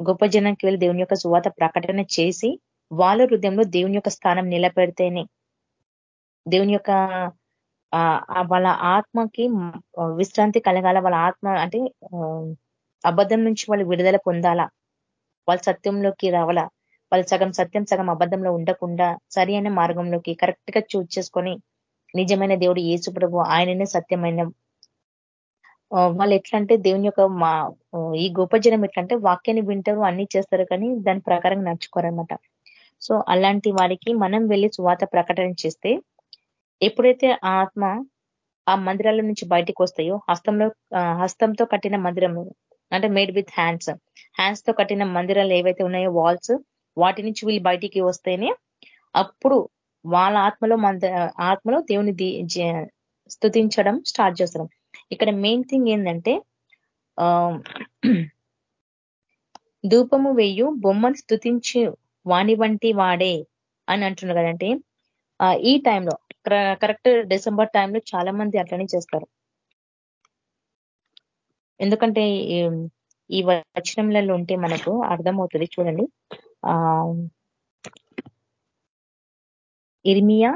గొప్ప జనానికి వెళ్ళి దేవుని యొక్క సువాత ప్రకటన చేసి వాళ్ళ హృదయంలో దేవుని యొక్క స్థానం నిలబెడితేనే దేవుని యొక్క వాళ్ళ ఆత్మకి విశ్రాంతి కలగాల వాళ్ళ ఆత్మ అంటే అబద్ధం నుంచి వాళ్ళు విడుదల పొందాలా వాళ్ళ సత్యంలోకి రావాలా వాళ్ళు సగం సత్యం సగం అబద్ధంలో ఉండకుండా సరి అయిన మార్గంలోకి కరెక్ట్గా చూజ్ చేసుకొని నిజమైన దేవుడు ఏసు ప్రభు ఆయననే సత్యమైన వాళ్ళు ఎట్లా అంటే దేవుని యొక్క మా ఈ గొప్ప జనం ఎట్లంటే వాక్యాన్ని వింటారు అన్ని చేస్తారు కానీ దాని ప్రకారం నడుచుకోరనమాట సో అలాంటి వారికి మనం వెళ్ళి సువాత ప్రకటన చేస్తే ఎప్పుడైతే ఆత్మ ఆ మందిరాల నుంచి బయటికి వస్తాయో హస్తంలో హస్తంతో కట్టిన మందిరం అంటే మేడ్ విత్ హ్యాండ్స్ హ్యాండ్స్తో కట్టిన మందిరాలు ఏవైతే ఉన్నాయో వాల్స్ వాటి నుంచి వీళ్ళు బయటికి వస్తేనే అప్పుడు వాళ్ళ ఆత్మలో మన ఆత్మలో దేవుని స్థుతించడం స్టార్ట్ చేస్తారు. ఇక్కడ మెయిన్ థింగ్ ఏంటంటే ధూపము వేయు బొమ్మను స్థుతించి వాణి వంటి వాడే అని అంటున్నారు కదంటే ఈ టైంలో కరెక్ట్ డిసెంబర్ టైంలో చాలా మంది అట్లనే చేస్తారు. ఎందుకంటే ఈ వచనంలలో ఉంటే మనకు అర్థమవుతుంది. చూడండి. ఇర్మియా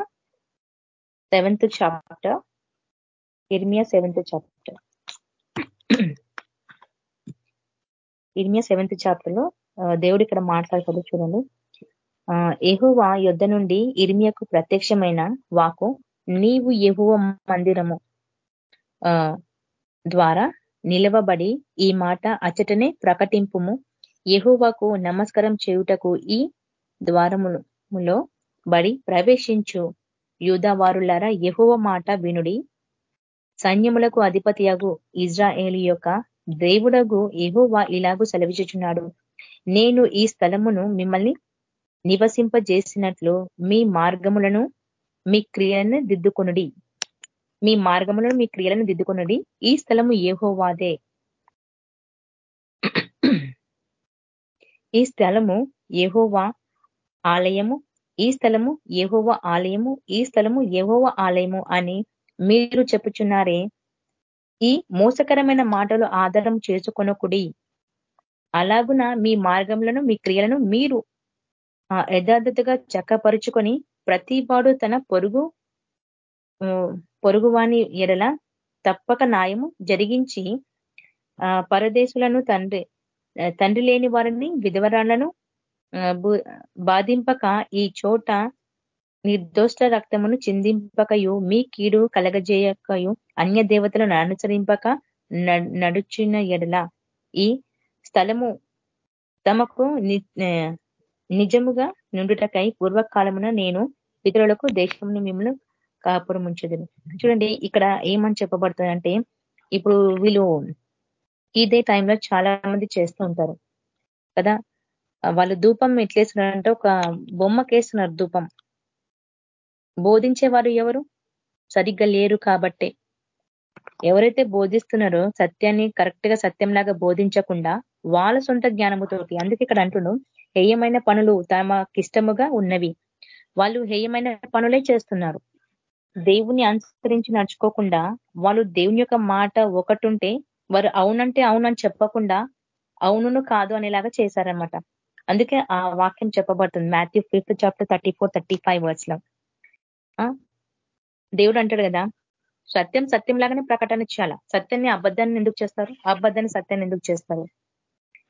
సెవెంత్ చాప్టర్ ఇర్మియా సెవెంత్ చాప్టర్. ఇర్మియా సెవెంత్ చాప్టర్లో దేవుడు ఇక్కడ మాట్లాడతాడు చూడండి. ఎహువా యుద్ధ నుండి ఇర్మియకు ప్రత్యక్షమైన వాకు నీవు ఎహువ మందిరము ద్వారా నిలవబడి ఈ మాట అచ్చటనే ప్రకటింపుము. యహోవాకు నమస్కారం చేయుటకు ఈ ద్వారములో బడి ప్రవేశించు. యూదవారులారా యహువ మాట వినుడి. సైన్యములకు అధిపతియగు ఇజ్రాయేలు యొక్క దేవుడగు ఎహోవా ఇలాగూ సెలవిచుచున్నాడు నేను ఈ స్థలమును మిమ్మల్ని నివసింపజేసినట్లు మీ మార్గములను మీ క్రియలను దిద్దుకొనుడి. మీ మార్గములను మీ క్రియలను దిద్దుకొనుడి. ఈ స్థలము ఏహోవాదే ఈ స్థలము ఏహోవా ఆలయము ఈ స్థలము ఏహోవ ఆలయము ఈ స్థలము ఏహోవ ఆలయము అని మీరు చెప్పుచున్నారే. ఈ మోసకరమైన మాటలు ఆధారం చేసుకొనకుడి. అలాగున మీ మార్గములను మీ క్రియలను మీరు యథార్థతగా చక్కపరుచుకొని ప్రతివాడు తన పొరుగు పొరుగువాని ఎడల తప్పక న్యాయము జరిగించి పరదేశులను తండ్రి తండ్రి లేని వారిని విధవరాళ్ళను బాధింపక ఈ చోట నిర్దోష్ట రక్తమును చిందింపకయు మీ కీడు కలగజేయకయు అన్య దేవతలను అనుసరింపక నడుచిన ఎడల. ఈ స్థలము తమకు నిజముగా నుండుటకై పూర్వకాలమున నేను పితరులకు దేశంను మిమ్మల్ని కాపురముంచదు చూడండి ఇక్కడ ఏమని చెప్పబడుతుంది అంటే ఇప్పుడు వీళ్ళు ఇదే టైంలో చాలా మంది చేస్తూ ఉంటారు. కదా? వాళ్ళు ధూపం ఎట్లేస్తున్నారంటే ఒక బొమ్మకేస్తున్నారు ధూపం. బోధించేవారు ఎవరు? సరిగ్గా లేరు కాబట్టే. ఎవరైతే బోధిస్తున్నారో సత్యాన్ని కరెక్ట్గా సత్యంలాగా బోధించకుండా వాళ్ళ సొంత జ్ఞానముతోటి అందుకే ఇక్కడ అంటున్నాం హేయమైన పనులు తమకిష్టముగా ఉన్నవి. వాళ్ళు హేయమైన పనులే చేస్తున్నారు. దేవుని అనుసరించి నడుచుకోకుండా వాళ్ళు దేవుని యొక్క మాట ఒకటుంటే వారు అవునంటే అవునని చెప్పకుండా అవునును కాదు అనేలాగా చేశారనమాట అందుకే ఆ వాక్యం చెప్పబడుతుంది. Matthew fifth chapter thirty four thirty five వర్డ్స్లో దేవుడు అంటాడు కదా సత్యం సత్యం లాగానే ప్రకటన చేయాల సత్యాన్ని అబద్ధాన్ని ఎందుకు చేస్తారు? అబద్ధాన్ని సత్యాన్ని ఎందుకు చేస్తారు?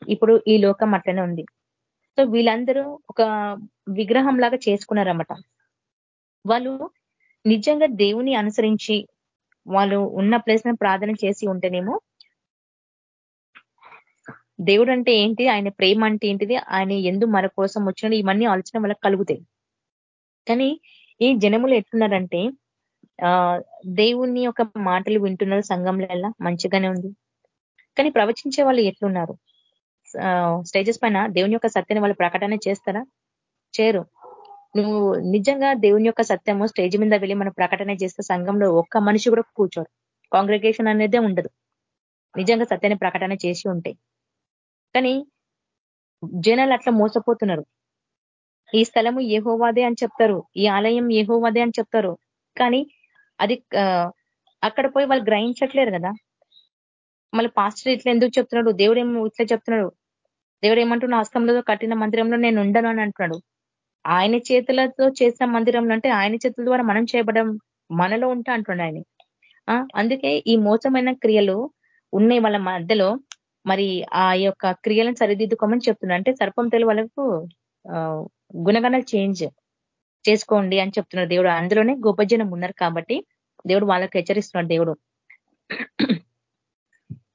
ఇప్పుడు ఈ లోకం అట్లనే ఉంది. సో వీళ్ళందరూ ఒక విగ్రహం లాగా చేసుకున్నారన్నమాట. వాళ్ళు నిజంగా దేవుని అనుసరించి వాళ్ళు ఉన్న ప్లేస్ ప్రార్థన చేసి ఉంటేనేమో దేవుడు అంటే ఏంటి? ఆయన ప్రేమ అంటే ఏంటిది? ఆయన ఎందు మన కోసం వచ్చిన ఇవన్నీ ఆలోచన వాళ్ళకి కలుగుతాయి. కానీ ఈ జనములు ఎట్లున్నారంటే ఆ దేవుని యొక్క మాటలు వింటున్నారు సంఘంలో మంచిగానే ఉంది. కానీ ప్రవచించే వాళ్ళు ఎట్లున్నారు? స్టేజెస్ పైన దేవుని యొక్క సత్యాన్ని వాళ్ళు ప్రకటన చేస్తారా? చేరు నువ్వు నిజంగా దేవుని యొక్క సత్యము స్టేజ్ మీద వెళ్ళి మనం ప్రకటన చేస్తే సంఘంలో ఒక్క మనిషి కూడా కూర్చోరు. కాంగ్రిగేషన్ అనేదే ఉండదు. నిజంగా సత్యాన్ని ప్రకటన చేసి ఉంటే. కానీ జనాలు అట్లా మోసపోతున్నారు. ఈ స్థలము ఏహోవాదే అని చెప్తారు. ఈ ఆలయం ఏహోవాదే అని చెప్తారు. కానీ అది అక్కడ పోయి వాళ్ళు గ్రహించట్లేరు కదా. మళ్ళీ పాస్టర్ ఇట్లా ఎందుకు చెప్తున్నాడు? దేవుడు ఏమో ఇట్లా చెప్తున్నాడు. దేవుడు ఏమంటున్న హస్తంలో కట్టిన మందిరంలో నేను ఉండను అని అంటున్నాడు. ఆయన చేతులతో చేసిన మందిరంలో అంటే ఆయన చేతుల ద్వారా మనం చేయబడడం మనలో ఉంటా అంటున్నాడు ఆయన. అందుకే ఈ మోసమైన క్రియలు ఉన్నాయి వాళ్ళ మధ్యలో. మరి ఆ యొక్క క్రియలను సరిదిద్దుకోమని చెప్తున్నాడు అంటే సర్పం తెలు వాళ్ళకు గుణగణాలు చేంజ్ చేసుకోండి అని చెప్తున్నారు దేవుడు. అందులోనే గొప్ప జనం ఉన్నారు కాబట్టి దేవుడు వాళ్ళకు హెచ్చరిస్తున్నాడు దేవుడు.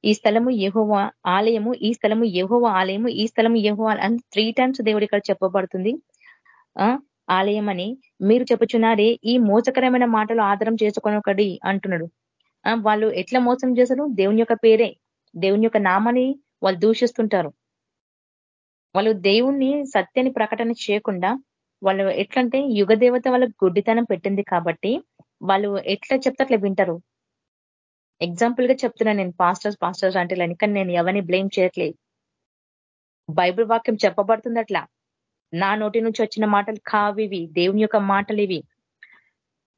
ఈ స్థలము యహోవ ఆలయము ఈ స్థలము యహోవ ఆలయము ఈ స్థలము యహో అని త్రీ టైమ్స్ దేవుడు ఇక్కడ చెప్పబడుతుంది. ఆలయం అని మీరు చెప్పుచున్నారే ఈ మోసకరమైన మాటలు ఆధారం ఒకటి అంటున్నాడు. వాళ్ళు ఎట్లా మోసం చేశారు? దేవుని యొక్క పేరే. దేవుని యొక్క నామని వాళ్ళు దూషిస్తుంటారు. వాళ్ళు దేవుణ్ణి సత్యాన్ని ప్రకటన చేయకుండా వాళ్ళు ఎట్లంటే యుగ దేవత వాళ్ళకు గుడ్డితనం పెట్టింది కాబట్టి వాళ్ళు ఎట్లా చెప్తే అట్లా వింటారు. ఎగ్జాంపుల్గా చెప్తున్నా నేను పాస్టర్స్ పాస్టర్స్ అంటే కానీ నేను ఎవరిని బ్లేమ్ చేయట్లేదు బైబిల్ వాక్యం చెప్పబడుతుంది అట్లా. నా నోటి నుంచి వచ్చిన మాటలు కావివి దేవుని యొక్క మాటలు ఇవి.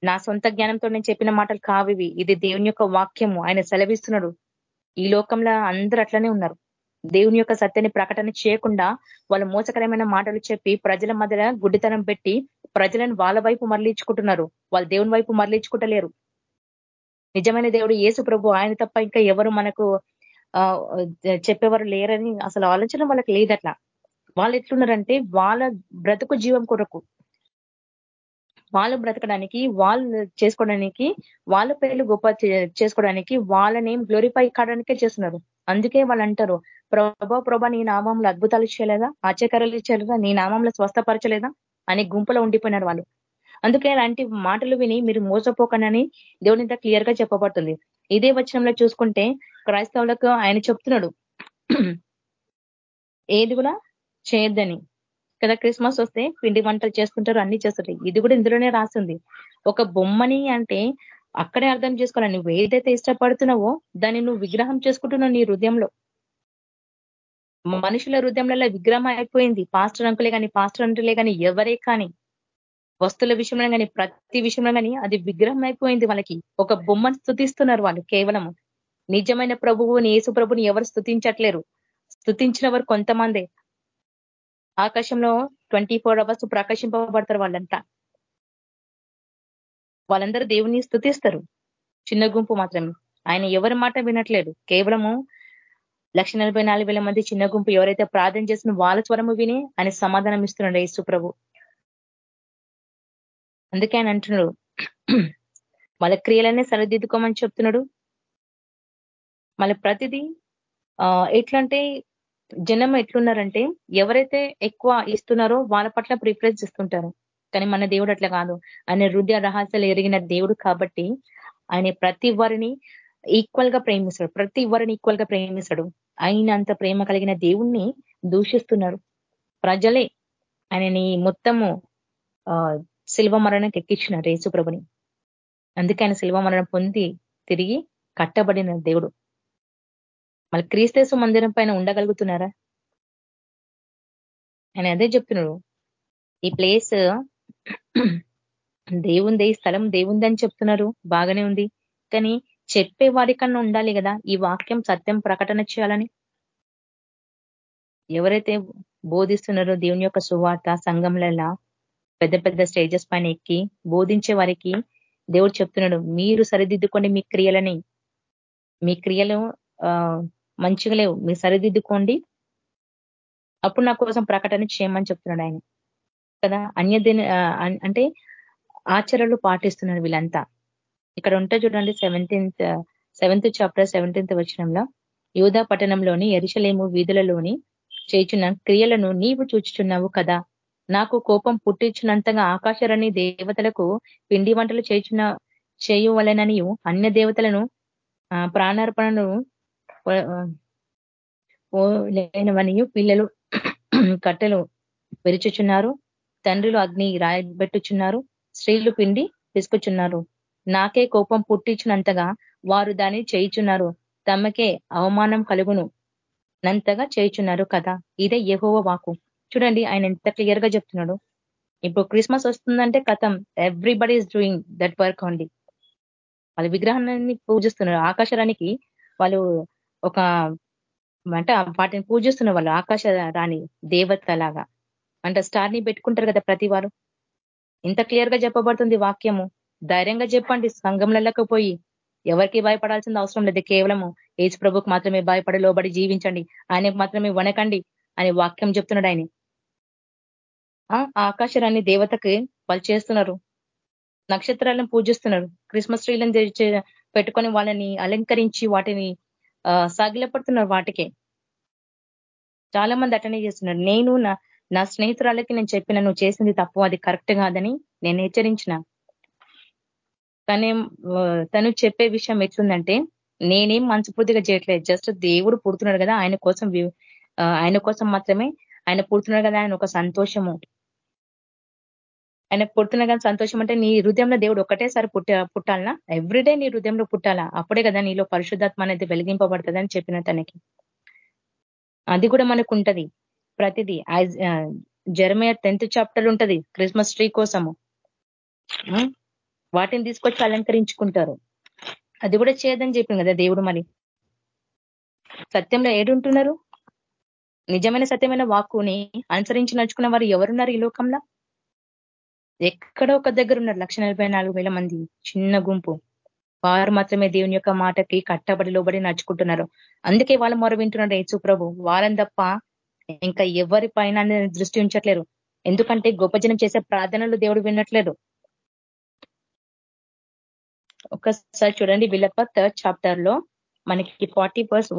నా సొంత జ్ఞానంతో నేను చెప్పిన మాటలు కావివి. ఇది దేవుని యొక్క వాక్యము. ఆయన సెలవిస్తున్నాడు. ఈ లోకంలో అందరూ అట్లనే ఉన్నారు. దేవుని యొక్క సత్యాన్ని ప్రకటన చేయకుండా వాళ్ళు మోసకరమైన మాటలు చెప్పి ప్రజల మధ్య గుడ్డితనం పెట్టి ప్రజలను వాళ్ళ వైపు మరలించుకుంటున్నారు. వాళ్ళు దేవుని వైపు మరలించుకుంటలేరు. నిజమైన దేవుడు ఏసు ప్రభు ఆయన తప్ప ఇంకా ఎవరు మనకు చెప్పేవారు లేరని అసలు ఆలోచన వాళ్ళకి లేదట్లా. వాళ్ళు ఎట్లున్నారంటే వాళ్ళ బ్రతుకు జీవం కొరకు వాళ్ళు బ్రతకడానికి వాళ్ళు చేసుకోవడానికి వాళ్ళ పేర్లు గొప్ప చేసుకోవడానికి వాళ్ళని గ్లోరిఫై కావడానికే చేస్తున్నారు. అందుకే వాళ్ళు అంటారు ప్రభా ప్రభా నీ నామంలో అద్భుతాలు ఇచ్చేయలేదా ఆశ్చర్యాలు ఇచ్చేయలేదా నీ నామంలో స్వస్థపరచలేదా? అనే గుంపులో ఉండిపోయినారు వాళ్ళు. అందుకే అలాంటి మాటలు విని మీరు మోసపోకనని దేవుని ఇంత క్లియర్గా చెప్పబడుతుంది. ఇదే వచనంలో చూసుకుంటే క్రైస్తవులకు ఆయన చెప్తున్నాడు ఏది కూడా చేయొద్దని. కదా క్రిస్మస్ వస్తే పిండి వంటలు చేసుకుంటారు అన్ని చేస్తుంటారు. ఇది కూడా ఇందులోనే రాసింది. ఒక బొమ్మని అంటే అక్కడే అర్థం చేసుకోవాలి. నువ్వు ఏదైతే ఇష్టపడుతున్నావో దాన్ని నువ్వు విగ్రహం చేసుకుంటున్నావు నీ హృదయంలో. మనుషుల హృదయంలో విగ్రహం అయిపోయింది. పాస్టర్ అంకులే కానీ పాస్టర్ అంటులే కానీ ఎవరే కానీ వస్తువుల విషయంలో కానీ ప్రతి విషయంలో కానీ అది విగ్రహం అయిపోయింది వాళ్ళకి. ఒక బొమ్మను స్థుతిస్తున్నారు వాళ్ళు కేవలం నిజమైన ప్రభువుని యేసు ప్రభుని ఎవరు స్థుతించట్లేరు స్థుతించిన వారు కొంతమందే. ఆకాశంలో ట్వంటీ ఫోర్ అవర్స్ ప్రకాశింపబడతారు వాళ్ళంతా. వాళ్ళందరూ దేవుని స్థుతిస్తారు చిన్న గుంపు మాత్రమే. ఆయన ఎవరి మాట వినట్లేదు. కేవలము లక్ష మంది చిన్న గుంపు ఎవరైతే ప్రార్థన చేసిన వాళ్ళ స్వరము విని ఆయన సమాధానం ఇస్తున్నాడు యేసు ప్రభు. అందుకే ఆయన అంటున్నాడు వాళ్ళ క్రియలనే సరిదిద్దుకోమని చెప్తున్నాడు. మళ్ళీ ప్రతిదీ ఎట్లంటే జనం ఎట్లున్నారంటే ఎవరైతే ఎక్కువ ఇస్తున్నారో వాళ్ళ పట్ల ప్రిఫరెన్స్ ఇస్తుంటారు. కానీ మన దేవుడు అట్లా కాదు. ఆయన హృదయ రహస్యాలు ఎరిగిన దేవుడు కాబట్టి ఆయన ప్రతి వారిని ఈక్వల్గా ప్రేమిస్తాడు. ప్రతి వారిని ఈక్వల్గా ప్రేమిస్తాడు. ఆయన అంత ప్రేమ కలిగిన దేవుణ్ణి దూషిస్తున్నారు. ప్రజలే ఆయనని మొత్తము శిల్వ మరణకి ఎక్కించినారు యేసుప్రభుని. అందుకే ఆయన శిల్వ మరణం పొంది తిరిగి కట్టబడిన దేవుడు. మళ్ళీ క్రీస్తేసు మందిరం పైన ఉండగలుగుతున్నారా? ఆయన అదే చెప్తున్నాడు. ఈ ప్లేస్ దేవుంది స్థలం దేవుందని చెప్తున్నారు. బాగానే ఉంది. కానీ చెప్పే వారికన్నా ఉండాలి కదా ఈ వాక్యం సత్యం ప్రకటన చేయాలని. ఎవరైతే బోధిస్తున్నారో దేవుని యొక్క సువార్త సంఘంలలో పెద్ద పెద్ద స్టేజెస్ పైన ఎక్కి బోధించే వారికి దేవుడు చెప్తున్నాడు మీరు సరిదిద్దుకోండి మీ క్రియలని మీ క్రియలు మంచిగా లేవు. మీరు సరిదిద్దుకోండి. అప్పుడు నా కోసం ప్రకటన చేయమని చెప్తున్నాడు ఆయన. కదా? అన్య అంటే ఆచరణలు పాటిస్తున్నారు వీళ్ళంతా. ఇక్కడ ఉంటే చూడండి సెవెంటీన్త్ సెవెంత్ చాప్టర్ సెవెంటీన్త్ వచ్చినంలో యూధా పట్టణంలోని ఎరిశలేము వీధులలోని చేయుచున్న క్రియలను నీవు చూచుచున్నావు కదా? నాకు కోపం పుట్టించినంతగా ఆకాశరణి దేవతలకు పిండి వంటలు చేయుచున్న చేయవలనని అన్య దేవతలను ప్రాణార్పణను లేనవనియు పిల్లలు కట్టెలు విరుచుచున్నారు. తండ్రులు అగ్ని రాయబెట్టుచున్నారు. స్త్రీలు పిండి పిసుకుచున్నారు నాకే కోపం పుట్టించినంతగా వారు దాన్ని చేయుచున్నారు. తమకే అవమానం కలుగును నంతగా చేయుచున్నారు కదా. ఇదే యహోవ వాకు చూడండి ఆయన ఎంత క్లియర్గా చెప్తున్నాడు. ఇప్పుడు క్రిస్మస్ వస్తుందంటే కథం. Everybody is doing that work only వాళ్ళ విగ్రహాన్ని పూజిస్తున్నారు. ఆకాశరానికి వాళ్ళు ఒక అంటే వాటిని పూజిస్తున్న వాళ్ళు ఆకాశ రాణి దేవత లాగా. అంటే స్టార్ని పెట్టుకుంటారు కదా ప్రతి వారు. ఇంత క్లియర్గా చెప్పబడుతుంది వాక్యము. ధైర్యంగా చెప్పండి సంఘంలలోకి పోయి. ఎవరికి భయపడాల్సిన అవసరం లేదు కేవలము ఏజ్ ప్రభుకు మాత్రమే భయపడి లోబడి జీవించండి. ఆయనకు మాత్రమే వనకండి అని వాక్యం చెప్తున్నాడు ఆయన. ఆకాశరాన్ని దేవతకి వాళ్ళు చేస్తున్నారు. నక్షత్రాలను పూజిస్తున్నారు. క్రిస్మస్ ట్రీలను పెట్టుకొని వాళ్ళని అలంకరించి వాటిని సాగిలపడుతున్నారు వాటికే. చాలా మంది అటనే చేస్తున్నారు. నేను నా స్నేహితురాలకి నేను చెప్పిన నువ్వు చేసింది తప్పు అది కరెక్ట్ కాదని నేను హెచ్చరించిన. కానీ తను చెప్పే విషయం ఎట్లుందంటే నేనేం మనస్ఫూర్తిగా చేయట్లేదు. జస్ట్ దేవుడు పుడుతున్నాడు కదా ఆయన కోసం ఆయన కోసం మాత్రమే ఆయన పుడుతున్నాడు కదా ఆయన ఒక సంతోషము. ఆయన పుడుతున్నా కానీ సంతోషం అంటే నీ హృదయంలో దేవుడు ఒకటేసారి పుట్ట పుట్టాలనా? ఎవ్రీడే నీ హృదయంలో పుట్టాలా? అప్పుడే కదా నీలో పరిశుద్ధాత్మ అనేది వెలిగింపబడుతుంది అని చెప్పిన తనకి. అది కూడా మనకు ఉంటది ప్రతిదీ జర్మయ టెన్త్ చాప్టర్ ఉంటది క్రిస్మస్ ట్రీ కోసము. వాటిని తీసుకొచ్చి అలంకరించుకుంటారు. అది కూడా చేయదని చెప్పింది కదా దేవుడు మరి. సత్యంలో ఏడుంటున్నారు? నిజమైన సత్యమైన వాక్కుని అనుసరించి నడుచుకున్న వారు ఎవరున్నారు ఈ లోకంలో? ఎక్కడో ఒక దగ్గర ఉన్నారు లక్ష మంది. చిన్న గుంపు. వారు మాత్రమే దేవుని యొక్క మాటకి కట్టబడి లోబడి నడుచుకుంటున్నారు. అందుకే వాళ్ళు మొర వింటున్నారు యేసు ప్రభు వాళ్ళని తప్ప ఇంకా ఎవరి పైన దృష్టి ఉంచట్లేరు ఎందుకంటే గొప్ప జనం చేసే ప్రార్థనలు దేవుడు వినట్లేదు. ఒకసారి చూడండి వీళ్ళప్ప థర్డ్ చాప్టర్లో మనకి ఫార్టీ పర్స్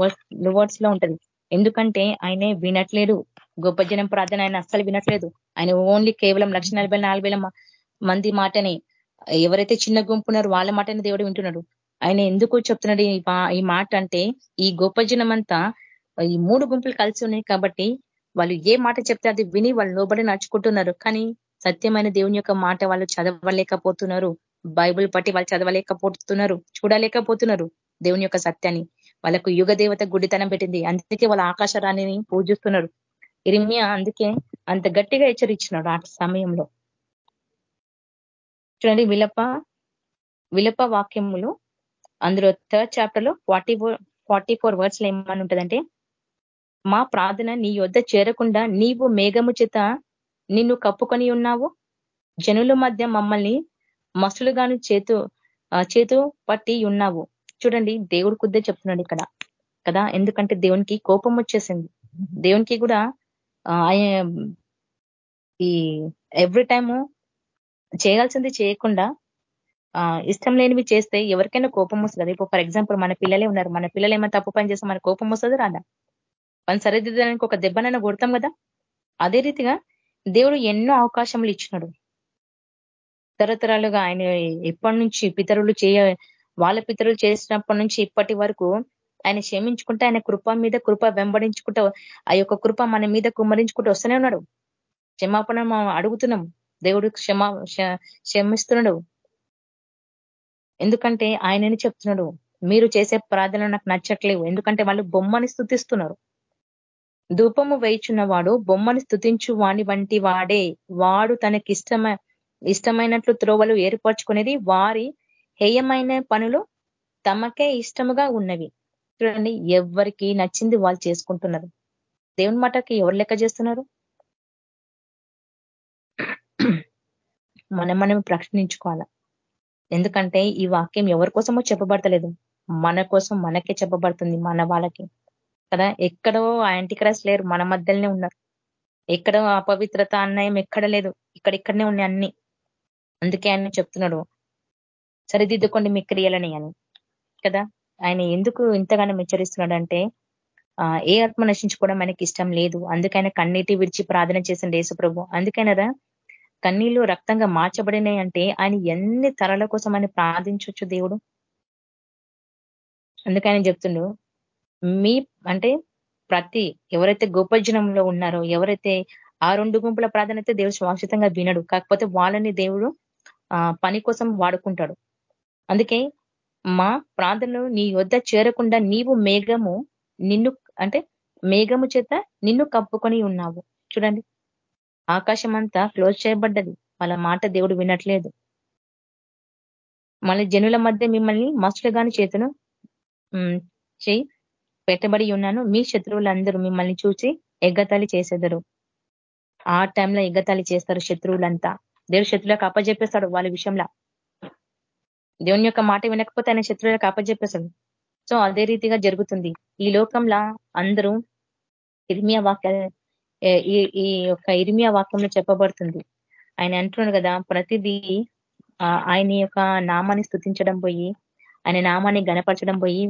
వర్డ్స్లో ఉంటది. ఎందుకంటే ఆయనే వినట్లేదు. గొప్ప జనం ప్రార్థన ఆయన అస్సలు వినట్లేదు. ఆయన ఓన్లీ కేవలం లక్ష మంది మాటని ఎవరైతే చిన్న గుంపు ఉన్నారో వాళ్ళ మాటని దేవుడు వింటున్నాడు. ఆయన ఎందుకు చెప్తున్నాడు ఈ మాట అంటే ఈ గొప్ప జనమంతా ఈ మూడు గుంపులు కలిసి ఉన్నాయి కాబట్టి వాళ్ళు ఏ మాట చెప్తే అది విని వాళ్ళు లోబడి నడుచుకుంటున్నారు. కానీ సత్యమైన దేవుని యొక్క మాట వాళ్ళు చదవలేకపోతున్నారు. బైబుల్ పట్టి వాళ్ళు చదవలేకపోతున్నారు చూడలేకపోతున్నారు దేవుని యొక్క సత్యాన్ని. వాళ్ళకు యుగ దేవత గుడితనం పెట్టింది. అందుకే వాళ్ళ ఆకాశరాణిని పూజిస్తున్నారు. ఇరిమియా అందుకే అంత గట్టిగా హెచ్చరించినాడు ఆ సమయంలో. చూడండి విలప విలప వాక్యములు అందులో థర్డ్ చాప్టర్లో ఫార్టీ ఫోర్ ఫార్టీ ఫోర్ వర్డ్స్లో ఏమని ఉంటుందంటే మా ప్రార్థన నీ యొద్ద చేరకుండా నీవు మేఘము చేత నిన్ను కప్పుకొని ఉన్నావు. జనుల మధ్య మమ్మల్ని మసులుగాను చేతు చేతు పట్టి ఉన్నావు. చూడండి దేవుడు కుద్దే చెప్తున్నాడు ఇక్కడ కదా. ఎందుకంటే దేవునికి కోపం వచ్చేసింది. దేవునికి కూడా ఈ ఎవ్రీ టైము చేయాల్సింది చేయకుండా ఇష్టం లేనివి చేస్తే ఎవరికైనా కోపం వస్తుంది. ఇప్పుడు ఫర్ ఎగ్జాంపుల్ మన పిల్లలే ఉన్నారు. మన పిల్లలు ఏమైనా తప్పు పని చేస్తే మన కోపం వస్తుంది? రాదా? మనం సరిదిద్దడానికి ఒక దెబ్బనైనా కొడతాం కదా? అదే రీతిగా దేవుడు ఎన్నో అవకాశములు ఇచ్చినాడు. తరతరాలుగా ఆయన ఎప్పటి నుంచి పితరులు చేయ వాళ్ళ పితరులు చేసినప్పటి నుంచి ఇప్పటి వరకు ఆయన క్షమించుకుంటే ఆయన కృప మీద కృప వెంబడించుకుంటూ ఆ యొక్క కృప మన మీద కుమ్మరించుకుంటూ వస్తూనే ఉన్నాడు. క్షమాపణ అడుగుతున్నాం. దేవుడు క్షమా క్షమిస్తున్నాడు. ఎందుకంటే ఆయనని చెప్తున్నాడు మీరు చేసే ప్రార్థనలు నాకు నచ్చట్లేవు. ఎందుకంటే వాళ్ళు బొమ్మని స్థుతిస్తున్నారు. ధూపము వేయిచున్నవాడు బొమ్మని స్థుతించు వాణి వంటి వాడే. వాడు తనకి ఇష్టమ ఇష్టమైనట్లు త్రోవలు ఏర్పరచుకునేది వారి హేయమైన పనులు తమకే ఇష్టముగా ఉన్నవి. చూడండి ఎవరికి నచ్చింది వాళ్ళు చేసుకుంటున్నారు. దేవుని మాటకి ఎవరు లెక్క చేస్తున్నారు? మనం మనం ప్రశ్నించుకోవాలా? ఎందుకంటే ఈ వాక్యం ఎవరి కోసమో చెప్పబడతలేదు. మన కోసం మనకే చెప్పబడుతుంది మన వాళ్ళకి. కదా? ఎక్కడో యాంటీక్రైస్ట్ లేరు మన మధ్యలోనే ఉన్నారు. ఎక్కడో అపవిత్రత అన్యాయం ఎక్కడ లేదు. ఇక్కడిక్కడనే ఉన్నాయి అన్ని. అందుకే ఆయన చెప్తున్నాడు సరిదిద్దుకోండి మీ క్రియలని అని. కదా? ఆయన ఎందుకు ఇంతగానో హెచ్చరిస్తున్నాడంటే ఏ ఆత్మ నశించుకోవడం ఆయనకి ఇష్టం లేదు. అందుకైనా కన్నీటి విడిచి ప్రార్థన చేసిన యేసుప్రభు. అందుకైనరా కన్నీళ్ళు రక్తంగా మార్చబడినాయి అంటే ఆయన ఎన్ని తరల కోసం ఆయన ప్రార్థించవచ్చు దేవుడు? అందుకని చెప్తుండు మీ అంటే ప్రతి ఎవరైతే గొప్ప ఉన్నారో ఎవరైతే ఆ రెండు గుంపుల ప్రార్థన అయితే దేవుడు శాశ్వతంగా వినడు. కాకపోతే వాళ్ళని దేవుడు పని కోసం వాడుకుంటాడు. అందుకే మా ప్రార్థనలు నీ వద్ద చేరకుండా నీవు మేఘము నిన్ను అంటే మేఘము చేత నిన్ను కప్పుకొని ఉన్నావు. చూడండి. ఆకాశం అంతా క్లోజ్ చేయబడ్డది. వాళ్ళ మాట దేవుడు వినట్లేదు. మళ్ళీ జనుల మధ్య మిమ్మల్ని మస్తులుగాని చేతును చేయి పెట్టబడి ఉన్నాను. మీ శత్రువులందరూ మిమ్మల్ని చూసి ఎగ్గతాలి చేసేదరు. ఆ టైంలో ఎగ్గతాలి చేస్తారు శత్రువులంతా. దేవుడు శత్రువులకు అప్పజెప్పేస్తాడు వాళ్ళ విషయంలో. దేవుని యొక్క మాట వినకపోతే ఆయన శత్రువులకు అప్పజెప్పేస్తాడు సో అదే రీతిగా జరుగుతుంది. ఈ లోకంలో అందరూ ఇర్మియా వాక్య ఈ యొక్క ఇర్మియా వాక్యంలో చెప్పబడుతుంది. ఆయన అంటున్నాడు కదా ప్రతిదీ ఆయన యొక్క నామాన్ని స్థుతించడం పోయి ఆయన నామాన్ని గనపరచడం పోయి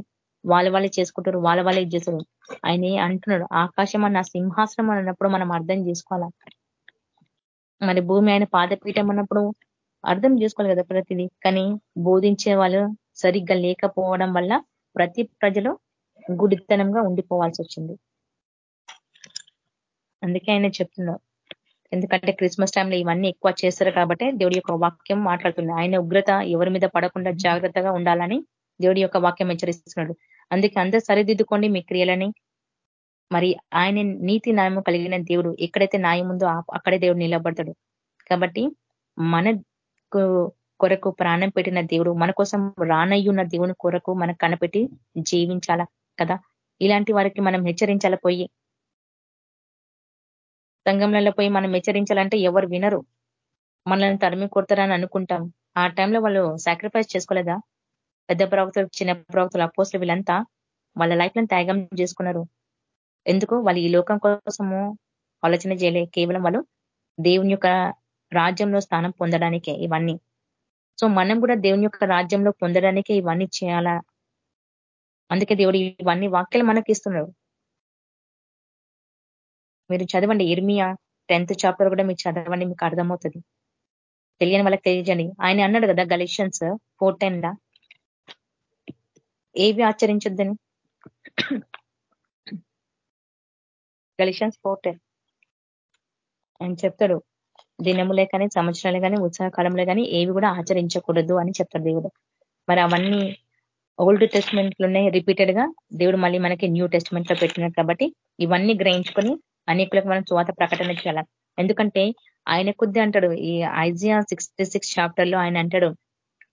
వాళ్ళ వాళ్ళే చేసుకుంటారు వాళ్ళ వాళ్ళే చేస్తారు. ఆయన అంటున్నాడు ఆకాశం అన్న సింహాసనం అన్నప్పుడు మనం అర్థం చేసుకోవాలా? మరి భూమి ఆయన పాదపీఠం అన్నప్పుడు అర్థం చేసుకోవాలి కదా ప్రతిదీ. కానీ బోధించే వాళ్ళు సరిగ్గా లేకపోవడం వల్ల ప్రతి ప్రజలు గుడితనంగా ఉండిపోవాల్సి వచ్చింది. అందుకే ఆయన చెప్తున్నారు. ఎందుకంటే క్రిస్మస్ టైంలో ఇవన్నీ ఎక్కువ చేస్తారు కాబట్టి దేవుడి యొక్క వాక్యం మాట్లాడుతుంది. ఆయన ఉగ్రత ఎవరి మీద పడకుండా జాగ్రత్తగా ఉండాలని దేవుడి యొక్క వాక్యం హెచ్చరిస్తున్నాడు. అందుకే అందరూ సరిదిద్దుకోండి మీ క్రియలని. మరి ఆయన నీతి న్యాయం కలిగిన దేవుడు ఎక్కడైతే న్యాయం ఉందో అక్కడే దేవుడు నిలబడతాడు. కాబట్టి మన కొరకు ప్రాణం పెట్టిన దేవుడు మన కోసం రానయ్యున్న దేవుని కొరకు మనం కనపెట్టి జీవించాల కదా? ఇలాంటి వారికి మనం హెచ్చరించాల పోయి? సంఘంలలో పోయి మనం హెచ్చరించాలంటే ఎవరు వినరు. మనల్ని తరిమి కొడతారని అనుకుంటాం. ఆ టైంలో వాళ్ళు సాక్రిఫైస్ చేసుకోలేదా? పెద్ద ప్రవక్తలు చిన్న ప్రవక్తలు అపోస్టులు వీళ్ళంతా వాళ్ళ లైఫ్లను త్యాగం చేసుకున్నారు. ఎందుకు? వాళ్ళు ఈ లోకం కోసము ఆలోచన చేయలే. కేవలం వాళ్ళు దేవుని యొక్క రాజ్యంలో స్థానం పొందడానికే ఇవన్నీ. సో మనం కూడా దేవుని యొక్క రాజ్యంలో పొందడానికే ఇవన్నీ చేయాలా? అందుకే దేవుడు ఇవన్నీ వాక్యాలు మనకి ఇస్తున్నాడు. మీరు చదవండి. ఇర్మియా టెన్త్ చాప్టర్ కూడా మీరు చదవండి మీకు అర్థమవుతుంది. తెలియని వాళ్ళకి తెలియజండి ఆయన అన్నాడు కదా గలిషన్స్ ఫోర్ టెన్ లా. ఏవి ఆచరించొద్దని? గలిషన్స్ ఫోర్ టెన్. ఆయన చెప్తాడు దినములే కానీ సంవత్సరాలే కానీ ఉత్సాహకాలంలో కానీ ఏవి కూడా ఆచరించకూడదు అని చెప్తాడు దేవుడు. మరి అవన్నీ ఓల్డ్ టెస్ట్మెంట్లోనే రిపీటెడ్గా దేవుడు మళ్ళీ మనకి న్యూ టెస్ట్మెంట్లో పెట్టినాడు కాబట్టి ఇవన్నీ గ్రహించుకొని అనేకులకు మనం స్వాత ప్రకటన చేయాలి. ఎందుకంటే ఆయన కొద్ది అంటాడు ఈ ఐజియా సిక్స్టీ సిక్స్ చాప్టర్లో ఆయన అంటాడు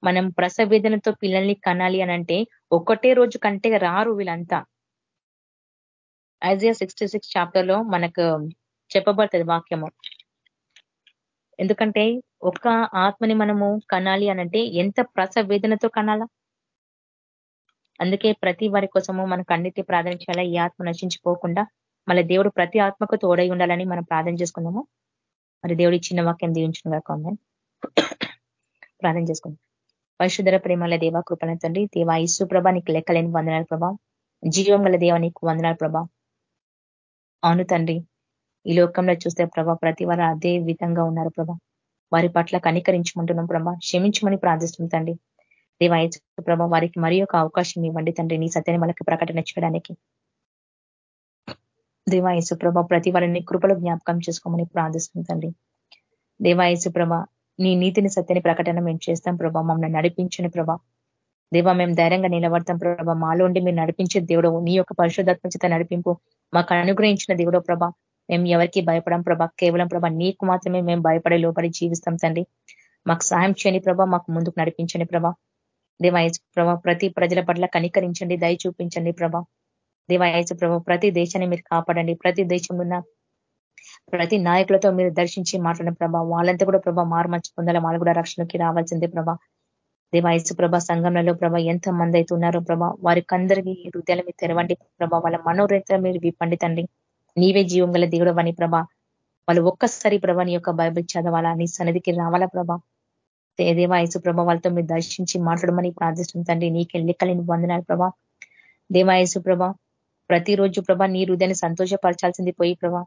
మనం ప్రసవేదనతో పిల్లల్ని కనాలి అని అంటే ఒకటే రోజు కంటే రారు వీళ్ళంతా. ఐజియా సిక్స్టీ సిక్స్ చాప్టర్లో మనకు చెప్పబడుతుంది వాక్యము. ఎందుకంటే ఒక్క ఆత్మని మనము కనాలి అనంటే ఎంత ప్రసవేదనతో కనాలా? అందుకే ప్రతి వారి కోసము మనకు అన్నిటి ప్రార్థన చేయాలా? ఈ ఆత్మ నశించిపోకుండా మళ్ళీ దేవుడు ప్రతి ఆత్మకు తోడై ఉండాలని మనం ప్రార్థన చేసుకుందాము? మరి దేవుడి చిన్న వాక్యం దీవించిన కామెంట్ ప్రార్థన చేసుకుందాం. పరిశుధర ప్రేమల దేవ కృపణ తండ్రి దేవా ఈసు ప్రభ నీకు లెక్కలేని వందనాలు ప్రభా. జీవం గల దేవ నీకు వందనాలు ప్రభా. అవును తండ్రి. ఈ లోకంలో చూస్తే ప్రభా ప్రతి వారు అదే విధంగా ఉన్నారు ప్రభా. వారి పట్ల కనికరించుకుంటున్నాం ప్రభా. క్షమించమని ప్రార్థిస్తుంది తండ్రి. దేవాయచు ప్రభా వారికి మరి ఒక అవకాశం ఇవ్వండి తండ్రి. నీ సత్యాన్ని వాళ్ళకి ప్రకటన చేయడానికి దేవాయసు ప్రభ ప్రతి వారిని కృపలో జ్ఞాపకం చేసుకోమని ప్రార్థిస్తుంది తండ్రి. దేవాయసు ప్రభ నీ నీతిని సత్యని ప్రకటన మేము చేస్తాం ప్రభా. మమ్మల్ని నడిపించని ప్రభా. దేవా మేము ధైర్యంగా నిలబడతాం ప్రభా. మాలో ఉండి మీరు నడిపించే దేవుడు నీ యొక్క పరిశుధాత్మ చేత నడిపింపు మాకు అనుగ్రహించిన దేవుడో ప్రభా. మేము ఎవరికి భయపడం ప్రభా కేవలం ప్రభా నీకు మాత్రమే మేము భయపడే లోపడి జీవిస్తాం తండ్రి. మాకు సహాయం చేయని ప్రభా మాకు ముందుకు నడిపించండి ప్రభా. దేవాయసు ప్రభా ప్రతి ప్రజల పట్ల కనికరించండి దయ చూపించండి ప్రభా. దేవాయసు ప్రభా ప్రతి దేశాన్ని మీరు కాపాడండి ప్రతి దేశంలో ఉన్న ప్రతి నాయకులతో మీరు దర్శించి మాట్లాడిన ప్రభా. వాళ్ళంతా కూడా ప్రభా మార్మంచి పొందాలి వాళ్ళు కూడా రక్షణకి రావాల్సిందే ప్రభా. దేవాయసు ప్రభ సంఘంలో ప్రభ ఎంత మంది అయితే ఉన్నారో ప్రభా వారికి అందరికీ హృదయాలు మీరు తెరవండి ప్రభా. వాళ్ళ మనోరేత మీరు విప్పండి తండ్రి. నీవే జీవం గల దేవుడు ప్రభా. వాళ్ళు ఒక్కసారి ప్రభా నీ యొక్క బైబిల్ చదవాలా? నీ సన్నిధికి రావాలా ప్రభా? దేవాయసు ప్రభ వాళ్ళతో మీరు దర్శించి మాట్లాడమని ప్రార్థిస్తుంది తండ్రి. నీకే లెక్కలేని వందనాలు ప్రభా. దేవాయసు ప్రభ ప్రతిరోజు ప్రభా నీ హృదయాన్ని సంతోషపరచాల్సింది పోయి ప్రభా.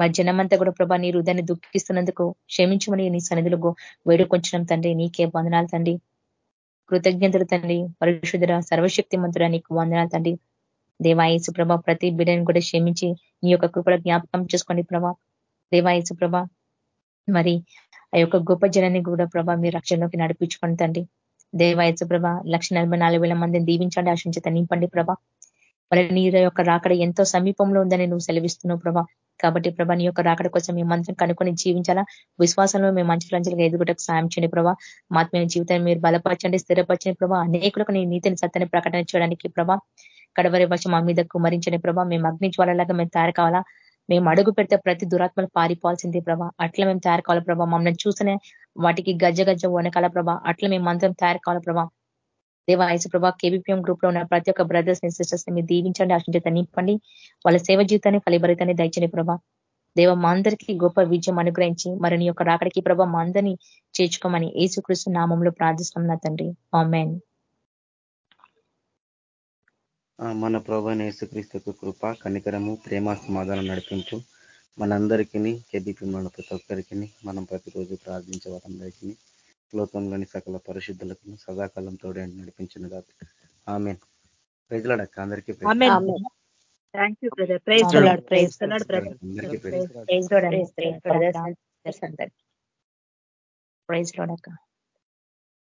మా జనమంతా కూడా ప్రభా నీ హృదయాన్ని దుఃఖిస్తున్నందుకు క్షమించమని నీ సన్నిధులకు వేడుకొంచడం తండ్రి. నీకే వందనాలు తండ్రి. కృతజ్ఞతలు తండ్రి. పరిశుధర సర్వశక్తి మంతుడ నీకు వందనాలు తండ్రి. దేవాయసు ప్రభ ప్రతి బిడ్డని కూడా క్షమించి నీ యొక్క కృపల జ్ఞాపకం చేసుకోండి ప్రభా. దేవాయసు ప్రభ మరి ఆ యొక్క గొప్ప జనాన్ని కూడా ప్రభా మీ రక్షణలోకి నడిపించుకోండి తండ్రి. దేవాయసు ప్రభ లక్ష మందిని దీవించండి ఆశించత నింపండి ప్రభా. మరి నీ యొక్క రాకడ ఎంతో సమీపంలో ఉందని నువ్వు సెలవిస్తున్నావు ప్రభా. కాబట్టి ప్రభా నీ యొక్క రాకడ కోసం మేము మంత్రం కనుక్కొని జీవించాలా? విశ్వాసంలో మేము మంచి ఎదుగుటకు సాయం చేయండి ప్రభా. మాత్మీయ జీవితాన్ని మీరు బలపరచండి స్థిరపరచండి ప్రభా. అనేకులకు నీ నీతిని సత్యాన్ని ప్రకటన చేయడానికి ప్రభా. కడవరి వర్షం మా మీద కుమరించని ప్రభా మేము అగ్ని జ్వాలలాగా మేము తయారు కావాలా? మేము అడుగు పెడితే ప్రతి దురాత్మలు పారిపోవాల్సిందే ప్రభా. అట్లా మేము తయారు కావాలి ప్రభా? మమ్మల్ని చూసనే వాటికి గజ్జ గజ్జ వనకాల ప్రభా. అట్లా మేము మంత్రం తయారు కావాలి ప్రభా? దేవ ఐసు ప్రభా కేబీపీఎం గ్రూప్లో ఉన్న ప్రతి ఒక్క బ్రదర్స్ని సిస్టర్స్ని మీరు దీవించండి ఆశించేత నింపండి. వాళ్ళ సేవ జీవితాన్ని ఫలిభరితాన్ని దయచని ప్రభా. దేవ మా అందరికీ గొప్ప విజయం అనుగ్రహించి మరి నీ యొక్క రాకడికి ప్రభా మా అందరినీ చేర్చుకోమని ఏసుకృష్ణ నామంలో ప్రార్థిస్తున్నాం నా తండ్రి. ఆమెన్. మన ప్రభు యేసుక్రీస్తుకు కృప కనికరము ప్రేమ సమాధానం నడిపించు మనందరికీ కేబీపీ మన ప్రతి ఒక్కరికి మనం ప్రతిరోజు ప్రార్థించే వారందరికీ లోకంలోని సకల పరిశుద్ధులకు సదాకాలం తోడే నడిపించిన ఆమె ప్రజలడక్క అందరికీ praise praise praise praise praise